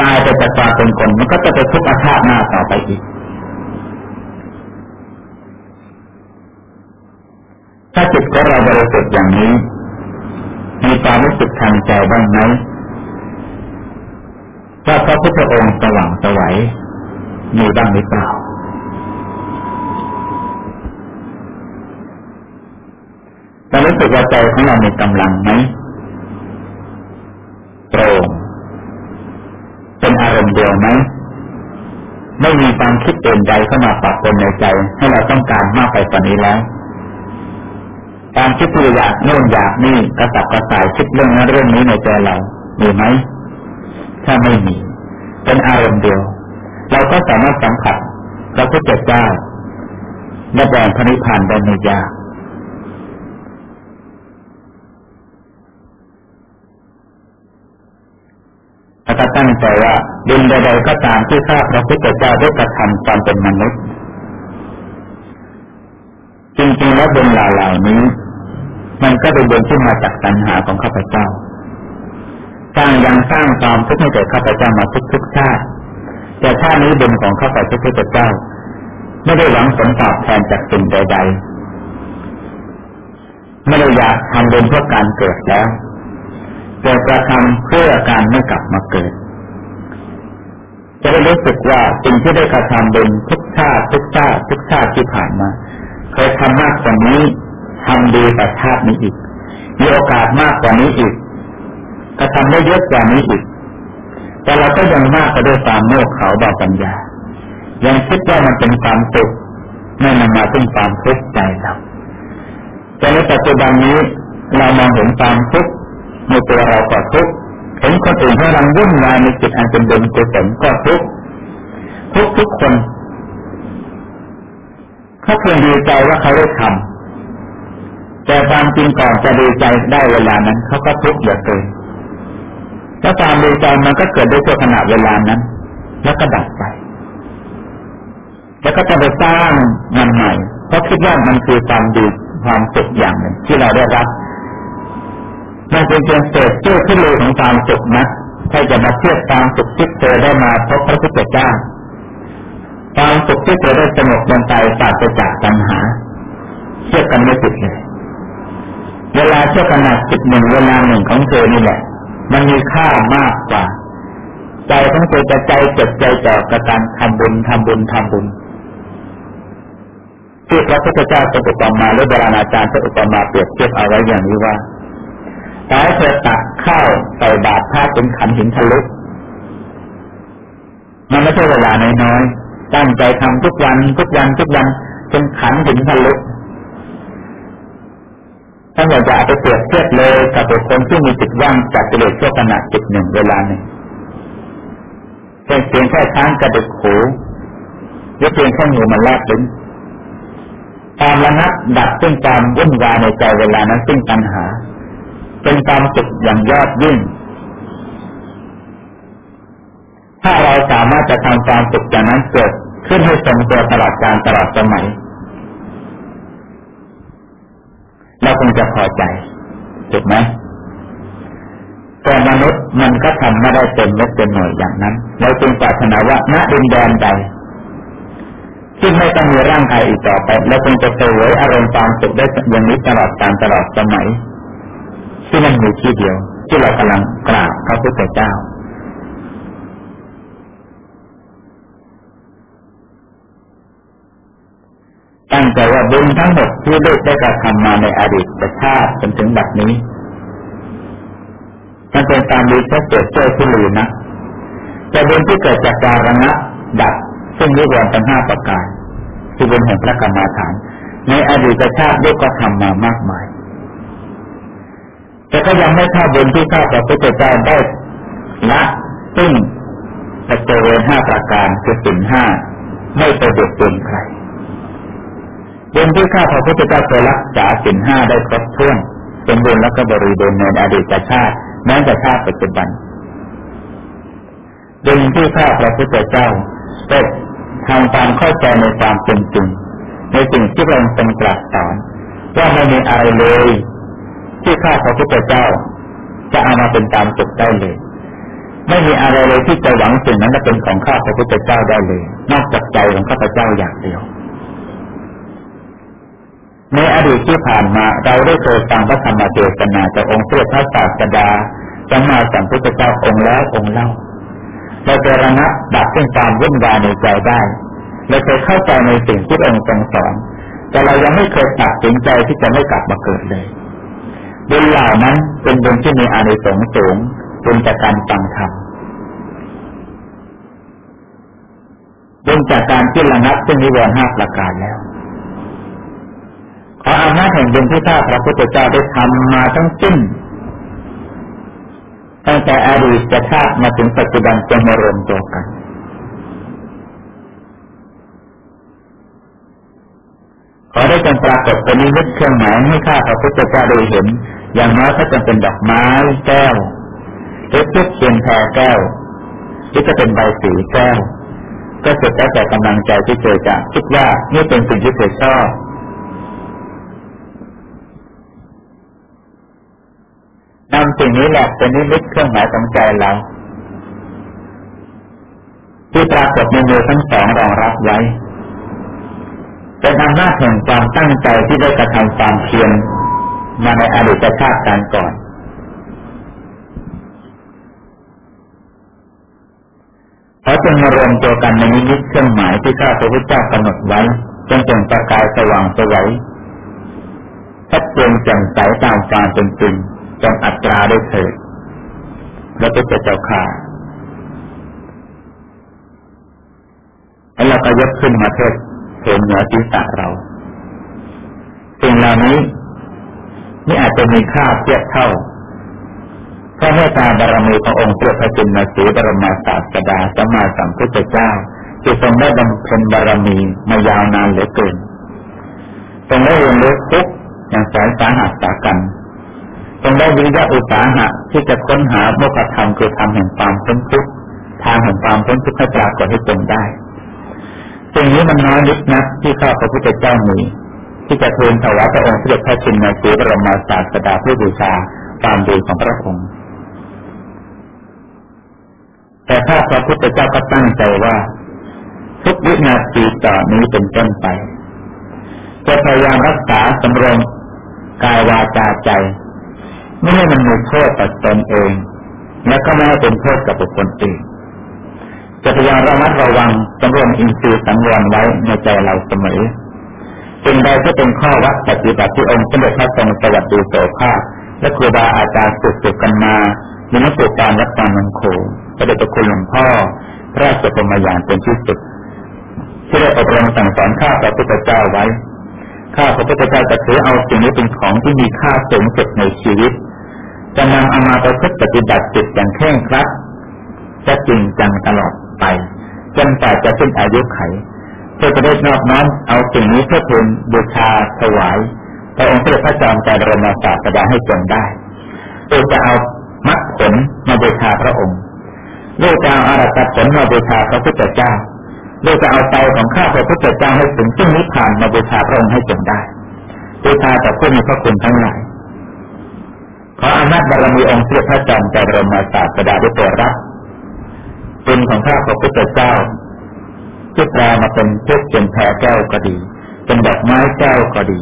ตายไปจากความเป็นคน มันก็จะไปทุกข์อาชาติหน้าต่อไปอีก ถ้าจิตของเราบริสุทธิ์อย่างนี้ มีความรู้สึกทางใจบ้างไหมว่าพระพุทธองค์สว่างสวัยมีบ้างหรือเปล่าเรารู้สึกว่าใจของเรามีกำลังไหมโปร่งเป็นอารมณ์เดียวไหมไม่มีความคิดเปลี่ยนใจเข้ามาปรับปนในใจ ให้เราต้องการมากไปกว่านี้แล้ว การคิดที่อยากโน่นอยากนี่กระสับกระส่ายคิดเรื่องนั้นเรื่องนี้ในใจเรา มีไหม ถ้าไม่มี เป็นอารมณ์เดียว เราก็สามารถสัมผัสพระพุทธเจ้าและแดนพระนิพพานได้ไม่ยากแล้วก็ตั้งใจว่าบุญใดๆก็ตามที่ข้าพระพุทธเจ้าได้กระทำตอนเป็นมนุษย์จริงๆ แล้วบุญเหล่านี้ มันก็เป็นบุญที่มาจากตัณหาของข้าพเจ้าสร้างยังสร้างความทุกข์ให้แก่ข้าพเจ้ามาทุกๆชาติแต่ชาตินี้บุญของข้าพเจ้า ไม่ได้หวังผลตอบแทนจากสิ่งใดๆไม่ได้อยากทำบุญเพื่อการเกิดแล้วแต่กระทำเพื่อการไม่กลับมาเกิด จะได้รู้สึกว่าสิ่งที่ได้กระทำบุญทุกชาติทุกชาติทุกชาติที่ผ่านมา เคยทำมากกว่านี้ทำดีแต่ชาตินี้อีก มีโอกาสมากกว่านี้อีกกระทำได้เยอะกว่านี้อีก แต่เราก็ยังมากไปด้วยความโง่เขลาบาปัญญา ยังคิดว่ามันเป็นความสุขไม่นำมาซึ่งความทุกข์ใจเราแต่ในปัจจุบันนี้เรามองเห็นความทุกข์ในตัวเราก็ทุกข์เห็นคนอื่นให้รังวุ่นวายในจิตอันเป็นบุญกุศลก็ทุกข์ทุกทุกคน เขาเพียงดีใจว่าเขาได้ทำแต่ความจริงก่อนจะดีใจได้เวลานั้นเขาก็ทุกข์เหลือเกินแล้วความดีใจมันก็เกิดด้วยชั่วขณะเวลานั้น แล้วก็ดับไป แล้วก็จะไปสร้างมันใหม่เพราะคิดว่ามันคือความดีความสุขอย่างหนึ่งที่เราได้รับมันเป็นเพียงเศษเชื่อขึ้นเลยของความสุขนะถ้าจะมาเทียบความสุขที่เธอได้มาพบพระพุทธเจ้า ความสุขที่เธอได้สงบลงใจปราศจากปัญหาเชื่อกันไม่ผิดเลยเวลาเชื่อขนาดจิตหนึ่งเวลาหนึ่งของเธอนี่แหละ มันมีค่ามากกว่า ใจของเธอจะใจจดใจจ่อกับการทำบุญทำบุญทำบุญที่พระพุทธเจ้าจะอุปมาและโบราณอาจารย์จะอุปมาเปรียบเทียบเอาไว้อย่างนี้ว่าแต่เธอตักข้าวใส่บาตรถ้าเป็นขันหินทะลุมันไม่ใช่เวลาน้อย ตั้งใจทำทุกวันทุกวันทุกวันจนขันหินทะลุถ้านอยากจะเอาไปเปรียบเทียบเลยกับบุคคลที่มีจิตว่างจากกิเลสชั่วขณะจิตหนึ่งเวลาหนึ่งเป็นเพียงแค่ช้างกระดึกหูหรือเพียงแค่หูมันแลบลิ้นความระงับดับซึ่งความวุ่นวายในใจเวลานั้นซึ่งปัญหา เป็นความสุขอย่างยอดยิ่งถ้าเราสามารถจะทำความสุขอย่างนั้นเกิด ขึ้นให้ทรงตัวตลอดการตลอดสมัยเราคงจะพอใจถูกไหมแต่มนุษย์มันก็ทำไม่ได้เต็มเม็ดเต็มหน่วยอย่างนั้นเราจึงปรารถนาว่าณดินแดนใดที่ไม่ต้องมีร่างกายอีกต่อไปเราคงจะเสวยอารมณ์ความสุขได้อย่างนี้ตลอดการตลอดสมัยที่มันมีที่เดียว ที่เรากำลังกราบพระพุทธเจ้า ตั้งใจว่าบุญทั้งหมดที่ได้ได้กระทำมาในอดีตชาติจนถึงบัดนี้มันเป็นตามดีแค่เกิดเจอที่ลืนะแต่บุญที่เกิดจากการระงับดับซึ่งนิวรณ์ทั้งห้าประการที่บุญแห่งพระกรรมฐาน ในอดีตชาติได้ก็ทำมามากมาย แต่ก็ยังไม่ท่าบุญที่ข้าพระพุทธเจ้าได้ละซึ่งปัจเจเวห้าประการคือสินห้าไม่ไปเด็ดเปนใคร บุญที่ข้าพระพุทธเจ้าเคยรักษาสินห้าได้ครบถ้วนเป็นบุญและก็บริบูรณ์ในอดีตชาติแม้แต่ชาติปัจจุบันบุญที่ข้าพระพุทธเจ้าได้ทำความเข้าใจในความเป็นจริงในสิ่งที่เราทรงตรัสสอนว่าไม่มีอะไรเลย ที่ข้าพระพุทธเจ้า จะเอามาเป็นตามสุขได้เลย ไม่มีอะไรเลยที่จะหวังสิ่งนั้นจะเป็นของข้าพระพุทธเจ้าได้เลย นอกจากใจของข้าพเจ้าอย่างเดียว ในอดีตที่ผ่านมาเราได้เคยฟังพระธรรมเทศนาจากองค์เทพระศาสดาสัมมาสัมพุทธเจ้าองค์แล้วองค์เล่าเราจะระงับดับซึ่งความวุ่นวายในใจได้เราเคยเข้าใจในสิ่งที่องค์ทรงสอน แต่เรายังไม่เคยตัดสินใจที่จะไม่กลับมาเกิดเลยบุญเหล่านั้นเป็นบุญที่มีอานิสงส์สูงบุญจากการฟังธรรมบุญจากการที่ระงับซึ่งนิวรณ์ห้าประการแล้ว ขออำนาจแห่งบุญที่ข้าพระพุทธเจ้าได้ทำมาทั้งสิ้นตั้งแต่อดีตชาติมาถึงปัจจุบันจนมารวมตัวกันขอได้จงปรากฏเป็นนิมิตเครื่องหมายให้ข้าพระพุทธเจ้าได้เห็น อย่างน้อยก็จะเป็นดอกไม้แก้วหรือทุกเทียนแพรแก้วหรือจะเป็นใบสีแก้ว ก็สุดแล้วแต่กำลังใจที่เจอจะคิดว่านี่เป็นสิ่งที่เธอชอบ นำสิ่งนี้แหละเป็นนิมิตเครื่องหมายของใจเราที่ปรากฏในมือทั้งสองรองรับไว้ เป็นอำนาจแห่งความตั้งใจที่ได้กระทำความเพียรมาในอดีตชาติการก่อน เขาจึงมารวมตัวกันในนิมิตเครื่องหมายที่ข้าพระพุทธเจ้ากำหนดไว้จนเป็นประกายสว่างสวัยชัดเจนแจ่มใสตามการเป็นจริง จงอัตราได้เถิดพระพุทธเจ้าข่าแล้วเราก็ยกขึ้นมาเทิดเห็นเหนือศีรษะเราสิ่งเหล่านี้นี่อาจจะมีค่าเทียบเท่าพระเมตตาบารมีขององค์พระจินสีบรมศาสดาสัมมาสัมพุทธเจ้าที่ทรงได้บำเพ็ญบารมีมายาวนานเหลือเกินทรงได้เรียนรู้ทุกอย่างแสนสาหัสสากัน ทรงได้วิริยะอุตสาหะที่จะค้นหาโมกธรรมคือธรรมแห่งความพ้นทุกข์ทางแห่งความพ้นทุกข์ให้ปรากฏให้ตนได้สิ่งนี้มันน้อยนิดนักที่ข้าพระพุทธเจ้ามีที่จะทูลถวายพระองค์เสด็จพระชินนาสีบรมศาสดาเพื่อบูชาความดีของพระองค์ แต่ถ้าพระพุทธเจ้าก็ตั้งใจว่า ทุกวินาทีต่อนี้เป็นต้นไป จะพยายามรักษาสำรวมกายวาจาใจ ไม่ให้มันมีโทษต่อตนเอง และก็ไม่ให้เป็นโทษกับบุคคลอื่นจะพยายามระมัดระวังสำรวมอินทรีย์สังวรไว้ในใจเราเสมอสิ่งใดที่เป็นข้อวัดปฏิบัติที่องค์สมเด็จพระทรงสวัสดีโสภาและครูบาอาจารย์สุดๆกันมามีนักปกการรักษามังโคพระเดชคุณหลวงพ่อ พระราชปรมยานเป็นที่สุดที่ได้อบรมสั่งสอนข้าพระพุทธเจ้าไว้ ข้าพระพุทธเจ้าจะถือเอาสิ่งนี้เป็นของที่มีค่าสูงสุดในชีวิต จะนำเอามาประพฤติปฏิบัติจิตอย่างเคร่งครัดจะจริงจังตลอดไปจนกว่าจะสิ้นอายุไขเพื่อจะได้นอบน้อมเอาสิ่งนี้เพื่อทูลบูชาถวายพระองค์เสด็จพระจอมใจบรมศาสดาให้จงได้โดยจะเอามรรคผลมาบูชาพระองค์โดยจะเอาอารัตผลมาบูชาพระพุทธเจ้าโดยจะเอาใจของข้าพระพุทธเจ้าให้ถึงซึ่งนิพพานมาบูชาพระองค์ให้จงได้บูชาแต่ผู้มีพระคุณทั้งหลาย ขออำนาจบารมีองค์เสด็จพระจอมใจบรมศาสดาได้โปรดรับเป็นของข้าพระพุทธเจ้าที่แปลมาเป็นเชือกเป็นแพรแก้วก็ดี เป็นดอกไม้แก้วก็ดี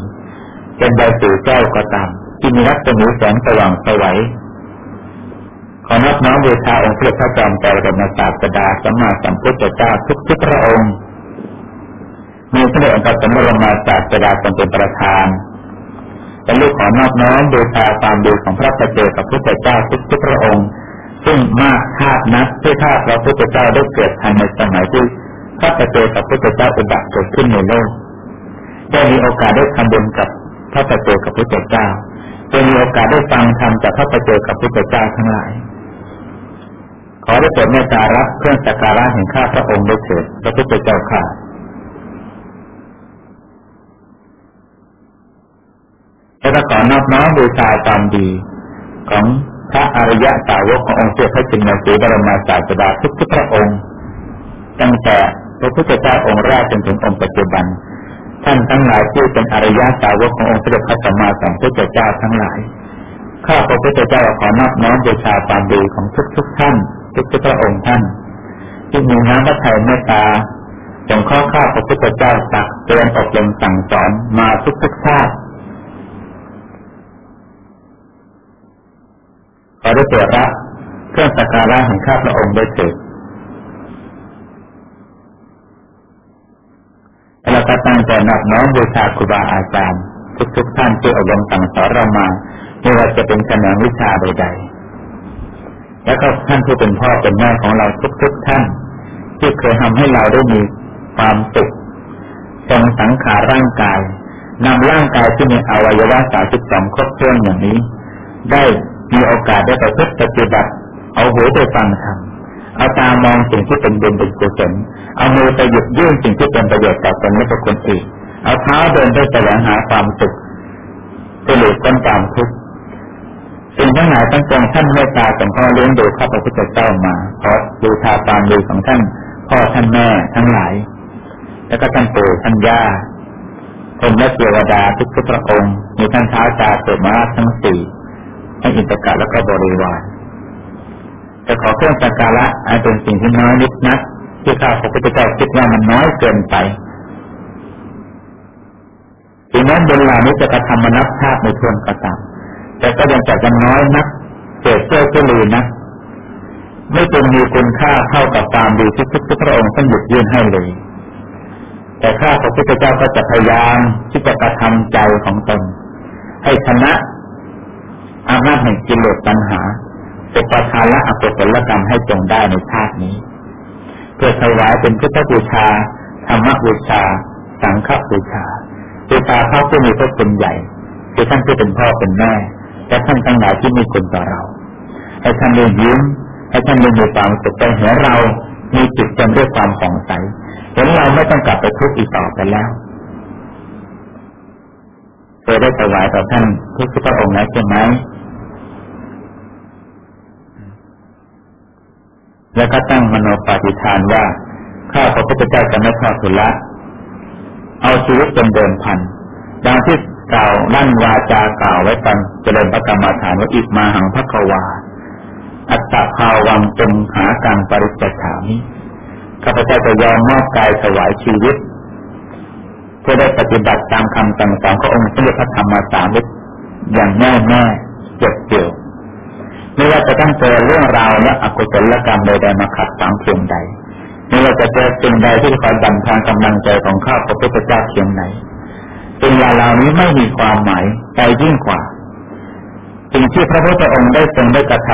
เป็นใบสีแก้วก็ตามที่มีรัศมีแสงสว่างสวัยขอนับน้อมบูชาองค์เสด็จพระจอมใจบรมศาสดาสัมมาสัมพุทธเจ้าทุกทุกพระองค์มีพระเดชองค์พระสมบรมศาสดาทรงเป็นประธาน แต่ลูกขอนอบน้อมบูชาความดีของพระพเจกับพระเจ้าทุกทุกพระองค์ ซึ่งมากชาตินักที่ถ้าพระพุทธเจ้าได้เกิดทันในสมัยที่พระประเจกับพระเจ้าอุบัติเกิดขึ้นในโลกได้มีโอกาสได้ทำบุญกับพระประเจกับพระเจ้าได้มีโอกาสได้ฟังธรรมจากพระประเจกับพระเจ้าทั้งหลายขอได้โปรดเมตตารับเครื่องสักการะแห่งข้าพระองค์ด้เถิดพระพุทธเจ้าข้า และก็ขอนอบน้อมบูชาความดี ของพระอริยะสาวกขององค์เจ้าพระจินสีบรมศาสดาทุกทุกพระองค์ ตั้งแต่พระพุทธเจ้าองค์แรกจนถึงองค์ปัจจุบัน ท่านทั้งหลายที่เป็นอริยะสาวกขององค์เสด็จพระสัมมาสัมพุทธเจ้าทั้งหลายข้าพระพุทธเจ้าขอนอบน้อมบูชาความดีของทุกทุกท่าน ทุกทุกพระองค์ท่านที่มีน้ำพระทัยเมตตาจงข้อข้าพระพุทธเจ้าตักเตือนอบรมสั่งสอนมาทุกทุกชาติ ขอได้โปรดรับเครื่องสักการะแห่งข้าพระองค์ได้เถิดเราก็ตั้งใจนับน้อมบูชาครูบาอาจารย์ ทุกๆท่านที่อบรมสั่งสอนเรามาไม่ว่าจะเป็นแขนงวิชาใด ๆ แล้วก็ท่านผู้เป็นพ่อเป็นแม่ของเราทุกๆท่าน ที่เคยทำให้เราได้มีความสุขทรงสังขารร่างกายนำร่างกายที่มีอวัยวะสาสิบสองครบถ้วนอย่างนี้ ได้ มีโอกาสได้ไปพฤติปฏิบัติ เอาหูไปฟังธรรมเอาตามองสิ่งที่เป็นบุญเป็นกุศลเอามือไปหยุดยื่นสิ่งที่เป็นประโยชน์ต่อตนและคนอื่นเอาเท้าเดินไปแสวงหาความสุขไปหลุดพ้นความทุกข์สิ่งทั้งหลายทั้งปวงท่านเมตตาสงเคราะห์เลี้ยงดูข้าพระพุทธเจ้ามาเพราะดูทาตามดูของท่านพ่อท่านแม่ทั้งหลาย แล้วก็ท่านปู่ท่านย่าคนและเทวดาทุกพระองค์ มีท่านท้าจาเกิดมาทั้งสี่ ทั้อินทกะแล้วก็บริวารจะขอเครื่องสักการะอันเป็นสิ่งที่น้อยนิดนักที่ข้าพระพุทธเจ้าคิดว่ามันน้อยเกินไปถึงแม้บุญเหล่านี้จะกระทำมานับชาติในทวนกระตามแต่ก็ยังจะจำน้อยนักเกิดเจ้าเจริญนะไม่จงมีคุณค่าเท่ากับความดีที่ทุกพระองค์ท่านหยุดยื่นให้เลย แต่ข้าพระพุทธเจ้าก็จะพยายามที่จะกระทำใจของตนให้ชนะ อำนาจแห่งกิเลสปัญหาสุปทานและอกุศลกรรมให้จงได้ในชาตินี้ เพื่อถวายเป็นพุทธบูชาธรรมบูชา สังฆบูชาบูชาพระผู้มีพระคุณใหญ่คือท่านที่เป็นพ่อเป็นแม่ และท่านทั้งหลายที่มีคุณต่อเราให้ท่านได้ยิ้มให้ท่านได้มีความสุขใจเห็นเรา มีจิตเต็มด้วยความผ่องใสเห็นเราไม่ต้องกลับไปทุกข์อีกต่อไปแล้วเคยได้ถวายต่อท่านทุกพระองค์แล้วใช่ไหม แล้วก็ตั้งมโนปฏิฐานว่า ข้าพระพุทธเจ้าจะไม่ทอดทุละเอาชีวิตเป็นเดิมพันดังที่กล่าวลั่นวาจากล่าวไว้ตอนเจริญพระกรรมฐานว่าอิมาหังพระกวา อัตตาภาวังจงหาการปริจฉามิข้าพเจ้าจะยอมมอบกายถวายชีวิต เพื่อได้ปฏิบัติตามคำสั่งสอนขององค์สมเด็จพระธรรมสามิตรอย่างแน่แน่เจ็บเกี่ยว ไม่ว่าจะต้องเจอเรื่องราวและอกุศลกรรมใดๆมาขัดฝังเพียงใดไม่ว่าจะเจอสิ่งใดที่คอยดันทางกำลังใจของข้าพระพุทธเจ้าเพียงไหนสิ่งเหล่านี้ไม่มีความหมายใจยิ่งกว่าสิ่งที่พระพุทธองค์ได้ทรงได้กระท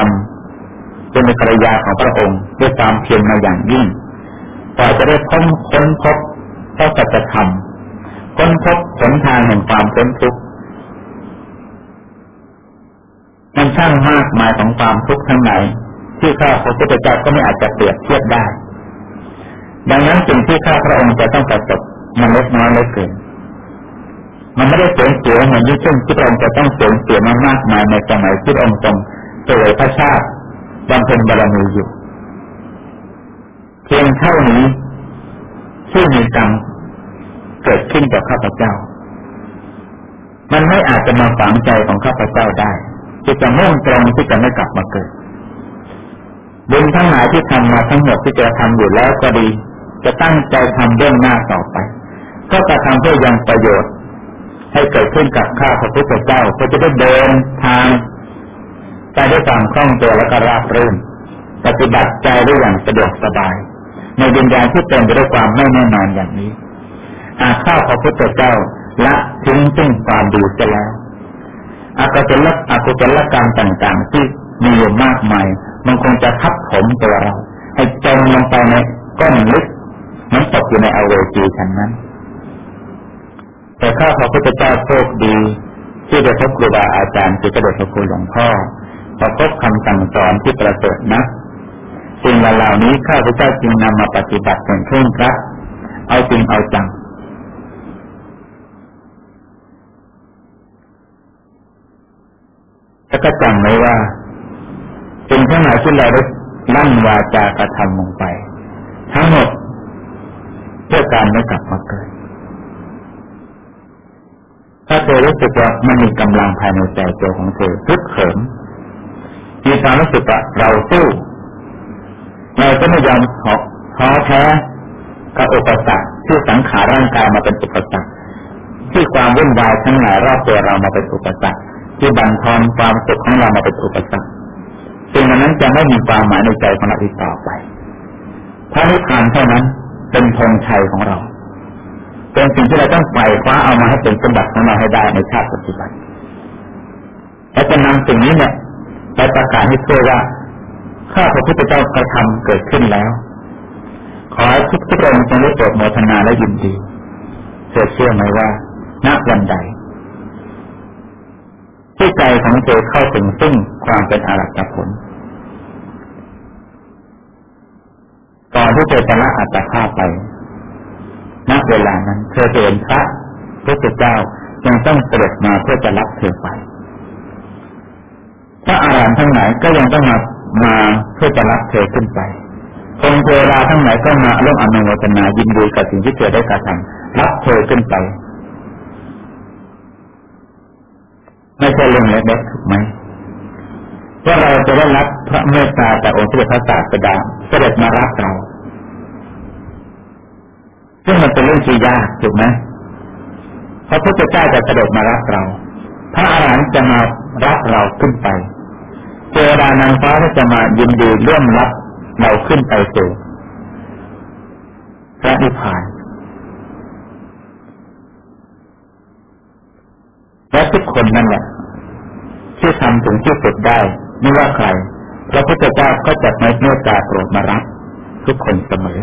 ำเป็นภรรยาของพระองค์ด้วยความเพียรมาอย่างยิ่งกว่าจะได้ค้นค้นพบพระสัจธรรมค้นพบหนทางแห่งความพ้นทุกข์ มันช่างมากมายของความทุกข์ทั้งหลายที่ข้าพระพุทธเจ้าก็ไม่อาจจะเปรียบเทียบได้ ดังนั้นสิ่งที่ข้าพระองค์จะต้องประสบมันเล็กน้อยเล็กเกินมันไม่ได้เสียงเสียเหมือนที่เช่นที่พระองค์จะต้องเสียงเสียมามากมายในสมัยที่พระองค์ทรงเสวยพระชาติบำเพ็ญบารมีอยู่ เพียงเท่านี้ที่มีกรรมเกิดขึ้นกับข้าพเจ้า มันไม่อาจจะมาฝังใจของข้าพเจ้าได้ ที่จะมุ่งตรงที่จะไม่กลับมาเกิดบุญทั้งหลายที่ทำมาทั้งหมดที่จะทำอยู่แล้วก็ดี จะตั้งใจทำเรื่องหน้าต่อไป ก็จะทำเพื่อยังประโยชน์ ให้เกิดขึ้นกับข้าพระพุทธเจ้าเพื่อจะได้เดินทางใจด้วยความคล่องตัวและก็ราบรื่น ปฏิบัติใจด้วยอย่างสะดวกสบาย ในดินแดนที่เต็มไปด้วยความไม่แน่นอนอย่างนี้อาข้าพระพุทธเจ้าละทิ้งซึ่งความดีเสียแล้ว อากุศลอกุศลกรรมต่างๆ ที่มีอยู่มากมาย มันคงจะทับถมตัวเรา ให้จมลงไปในก้อนลึกมันตกอยู่ในอเวจีชั้นนั้น แต่ข้าพระพุทธเจ้าโชคดี ที่ได้พบครูบาอาจารย์คือพระเดชพระคุณหลวงพ่อพอพบคำสั่งสอนที่ประเสริฐนะสิ่งเหล่านี้ข้าพระเจ้าจึงนำมาปฏิบัติเป็นเครื่องรักเอาจริงเอาจัง แล้วก็จำไว้ว่าสิ่งทั้งหลายที่เราได้ลั่นวาจากระทำลงไป ทั้งหมดเพื่อการไม่กลับมาเกิด ถ้าเธอรู้สึกว่ามันมีกำลังภายในใจตัวของเธอพึกเขิมมีความรู้สึกว่าเราสู้เราจะไม่ยอมท้อแท้กับอุปสรรคที่สังขารร่างกายมาเป็นอุปสรรคที่ความวุ่นวายทั้งหลายรอบตัวเรามาเป็นอุปสรรค ที่บันทอนความสุขของเรามาเป็นอุปสรรคสิ่งนั้นจะไม่มีความหมายในใจของเราอีกต่อไปพระนิพพานเท่านั้นเป็นธงชัยของเรา เป็นสิ่งที่เราต้องไปคว้าเอามาให้เป็นสมบัติของเราให้ได้ในชาติปัจจุบันและจะนำสิ่งนี้เนี่ยไปประกาศให้เชื่อว่าข้าพระพุทธเจ้ากระทำเกิดขึ้นแล้ว ขอให้ทุกทุกองค์จงได้โปรดโมทนาและยินดีเธอเชื่อไหมว่าณวันใด ที่ใจของเธอเข้าถึงซึ่งความเป็นอรัตผลก่อนที่เธอจะละอัตภาพไปณเวลานั้น เธอเห็นพระพุทธเจ้ายังต้องเสด็จมาเพื่อจะรับเธอไปพระอารหันต์ทั้งหลายก็ยังต้องมามาเพื่อจะรับเธอขึ้นไปคนเทราทั้งหลายก็มาร่วมอนุโมทนายินดีกับสิ่งที่เธอได้กระทำรับเธอขึ้นไป ไม่ใช่เรื่องเล็กๆถูกไหมว่าเราจะได้รับพระเมตตาจากองค์พระพระศาสดาเสด็จมารับเราซึ่งมันเป็นเรื่องที่ยากถูกไหมพระพุทธเจ้าจะเสด็จมารับเรา พระอรหันต์จะมารับเราขึ้นไปเจดานางฟ้าจะมายินดีร่วมรับเราขึ้นไปสู่พระนิพพานและทุกคนนั่นแหละ ที่ทำถึงที่สุดได้ไม่ว่าใครพระพุทธเจ้าก็จะไม่เมตตาโปรดมารับ ทุกคนเสมอ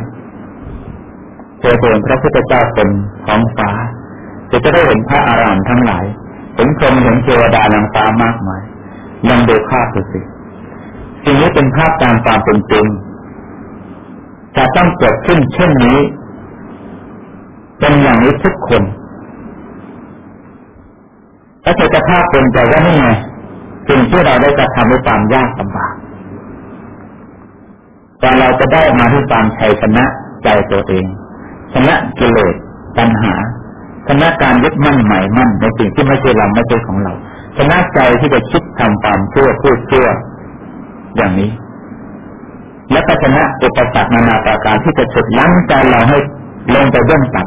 เจอเดินพระพุทธเจ้าเป็นท้องฟ้าจะจะได้เห็นพระอารามทั้งหลายเห็นพรหมเห็นเทวดานางฟ้ามากมายลองดูภาพดูสิสิ่งนี้เป็นภาพตามความเป็นจริงจะต้องเกิดขึ้นเช่นนี้ เป็นอย่างนี้ทุกคนถ้าเธอจะภาพเป็นใจว่านี่ไง สิ่งที่เราได้กระทำด้วยความยากลำบากแต่เราจะได้มาด้วยความชัยชนะใจตัวเอง ชนะกิเลสปัญหา ชนะการยึดมั่นหมายมั่นในสิ่งที่ไม่ใช่เราไม่ใช่ของเรา ชนะใจที่จะคิดทำตามชั่วพูดชั่วอย่างนี้ และก็ชนะอุปสรรคนานาประการที่จะฉุดลั้งใจเราให้ลงไปเบื้องต่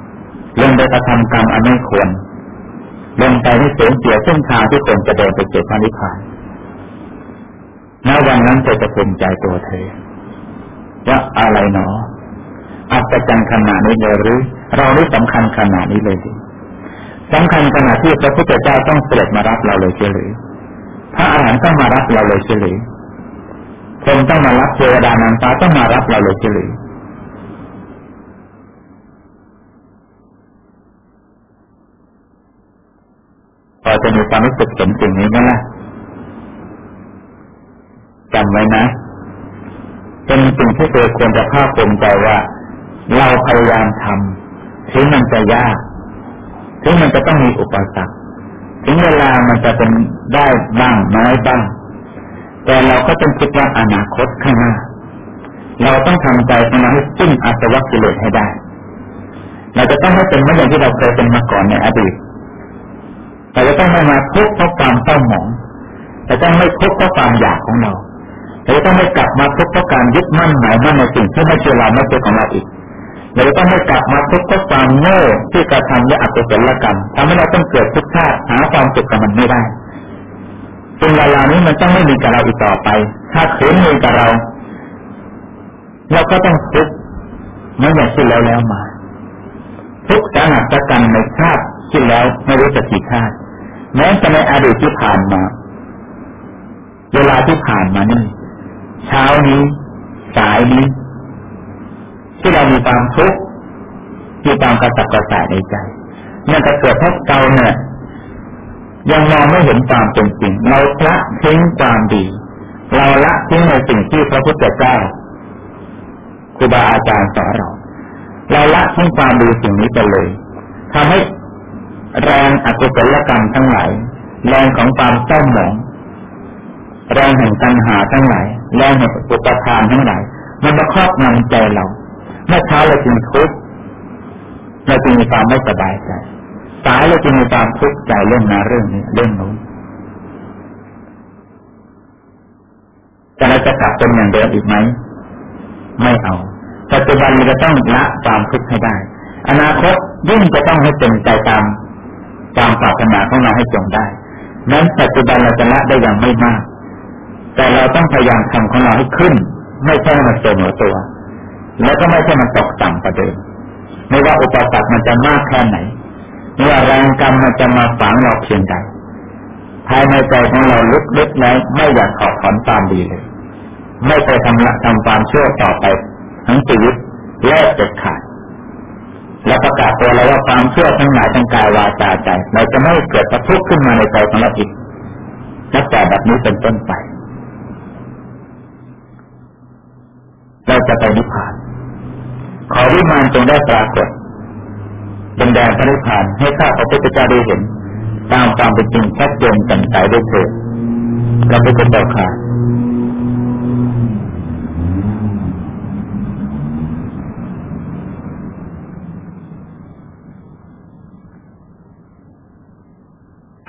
ำลงไปกระทำกรรมอันไม่ควร ลงไปให้เสียเสียเส้นทางที่ควรจะเดินไปเจอพระนิพพานณวันนั้นเธอจะภูมิใจตัวเธอว่าอะไรหนออัศจรรย์ขนาดนี้เลยหรือ เรานี่สำคัญขนาดนี้เลยดิสำคัญขนาดที่พระพุทธเจ้าต้องเสด็จมารับเราเลยเฉลยพระอาหารหันต์ต้องมารับเราเลยเฉลยคนต้องมารับเทวดานางฟ้าต้องมารับเราเลยเฉลย พอจะมีความรู้สึกเห็นสิ่งนี้ไหมล่ะจำไว้นะ เป็นสิ่งที่เธอควรจะภาคภูมิใจว่า เราพยายามทำถึงมันจะยาก ถึงมันจะต้องมีอุปสรรค ถึงเวลามันจะเป็นได้บ้างน้อยบ้าง แต่เราก็ต้องคิดว่าอนาคตข้างหน้า เราต้องทำใจทำให้สิ้นอาสวะกิเลสให้ได้ เราจะต้องไม่เป็นเหมือนอย่างที่เราเคยเป็นมาก่อนในอดีต เราจะต้องไม่มาทุกข์เพราะความเศร้าหมองเราต้องไม่ทุกข์เพราะความอยากของเราเราจะต้องไม่กลับมาทุกข์เพราะการยึดมั่นหมายมั่นในสิ่งที่ไม่ใช่เราไม่ใช่ของเราอีกเราจะต้องไม่กลับมาทุกข์เพราะความโง่ที่กระทำและอัตตลกรรมทำให้เราต้องเกิดทุกข์ชาติหาความสุขกับมันไม่ได้สิ่งเหล่านี้มันต้องไม่มีกับเราอีกต่อไป ถ้าขืนมีกับเราเราก็ต้องทุกข์ไม่อย่างที่แล้วแล้วมา ทุกข์สาหัสกันในชาติ ที่แล้วไม่รู้จะกี่ชาติแม้แต่ในอดีตที่ผ่านมา เวลาที่ผ่านมานี่ เช้านี้ สายนี้ ที่เรามีความทุกข์มีความกระสับกระส่ายในใจนั่นก็เกิดเพราะเราเนี่ยยังมองไม่เห็นความเป็นจริง เราละทิ้งความดี เราละทิ้งในสิ่งที่พระพุทธเจ้าครูบาอาจารย์สอนเรา เราละทิ้งความดีสิ่งนี้ไปเลยทำให้ แรงอกุศลกรรมทั้งหลายแรงของความเศร้าหมองแรงแห่งตัณหาทั้งหลายแรงแห่งอุปทานทั้งหลาย มันมาครอบงำใจเราเมื่อเช้าเราจึงทุกข์เราจึงมีความไม่สบายใจสายเราจะมีความทุกข์ใจเรื่องนาเรื่องนี้เรื่องนู้นแต่เราจะกลับเป็นอย่างเดิมอีกไหมไม่เอาปัจจุบันเราจะต้องละความทุกข์ให้ได้ อนาคตยิ่งจะต้องให้เป็นใจตาม ตามปรารถนาของเราให้จงได้ นั้นปัจจุบันเราจะละได้อย่างไม่มาก แต่เราต้องพยายามทำของเราให้ขึ้น ไม่ใช่มันเสมอตัว แล้วก็ไม่ใช่มันตกต่ำประเดิมไม่ว่าอุปสรรคมันจะมากแค่ไหนไม่ว่าแรงกรรมมันจะมาฝังเราเพียงใดภายในใจของเราลึกๆแล้วไม่อยากขอถอนความดีเลย ไม่เคยทำละทำความเชั่วต่อไปทั้งชีวิตเลิกเด็ดขาด และประกาศตัวเราว่าความเชื่อทั้งหลายทั้งกายวาจาใจ เราจะไม่เกิดประทุกข์ขึ้นมาในใจของเราอีกนับแต่แบบนี้เป็นต้นไป เราจะไปนิพพาน ขอวิมานจงได้ปรากฏเป็นแดนพระนิพพานให้ข้าพระพุทธเจ้าได้เห็น ตามความเป็นจริงชัดเจนแจ่มใสด้วยเถิดพระพุทธเจ้าค่ะ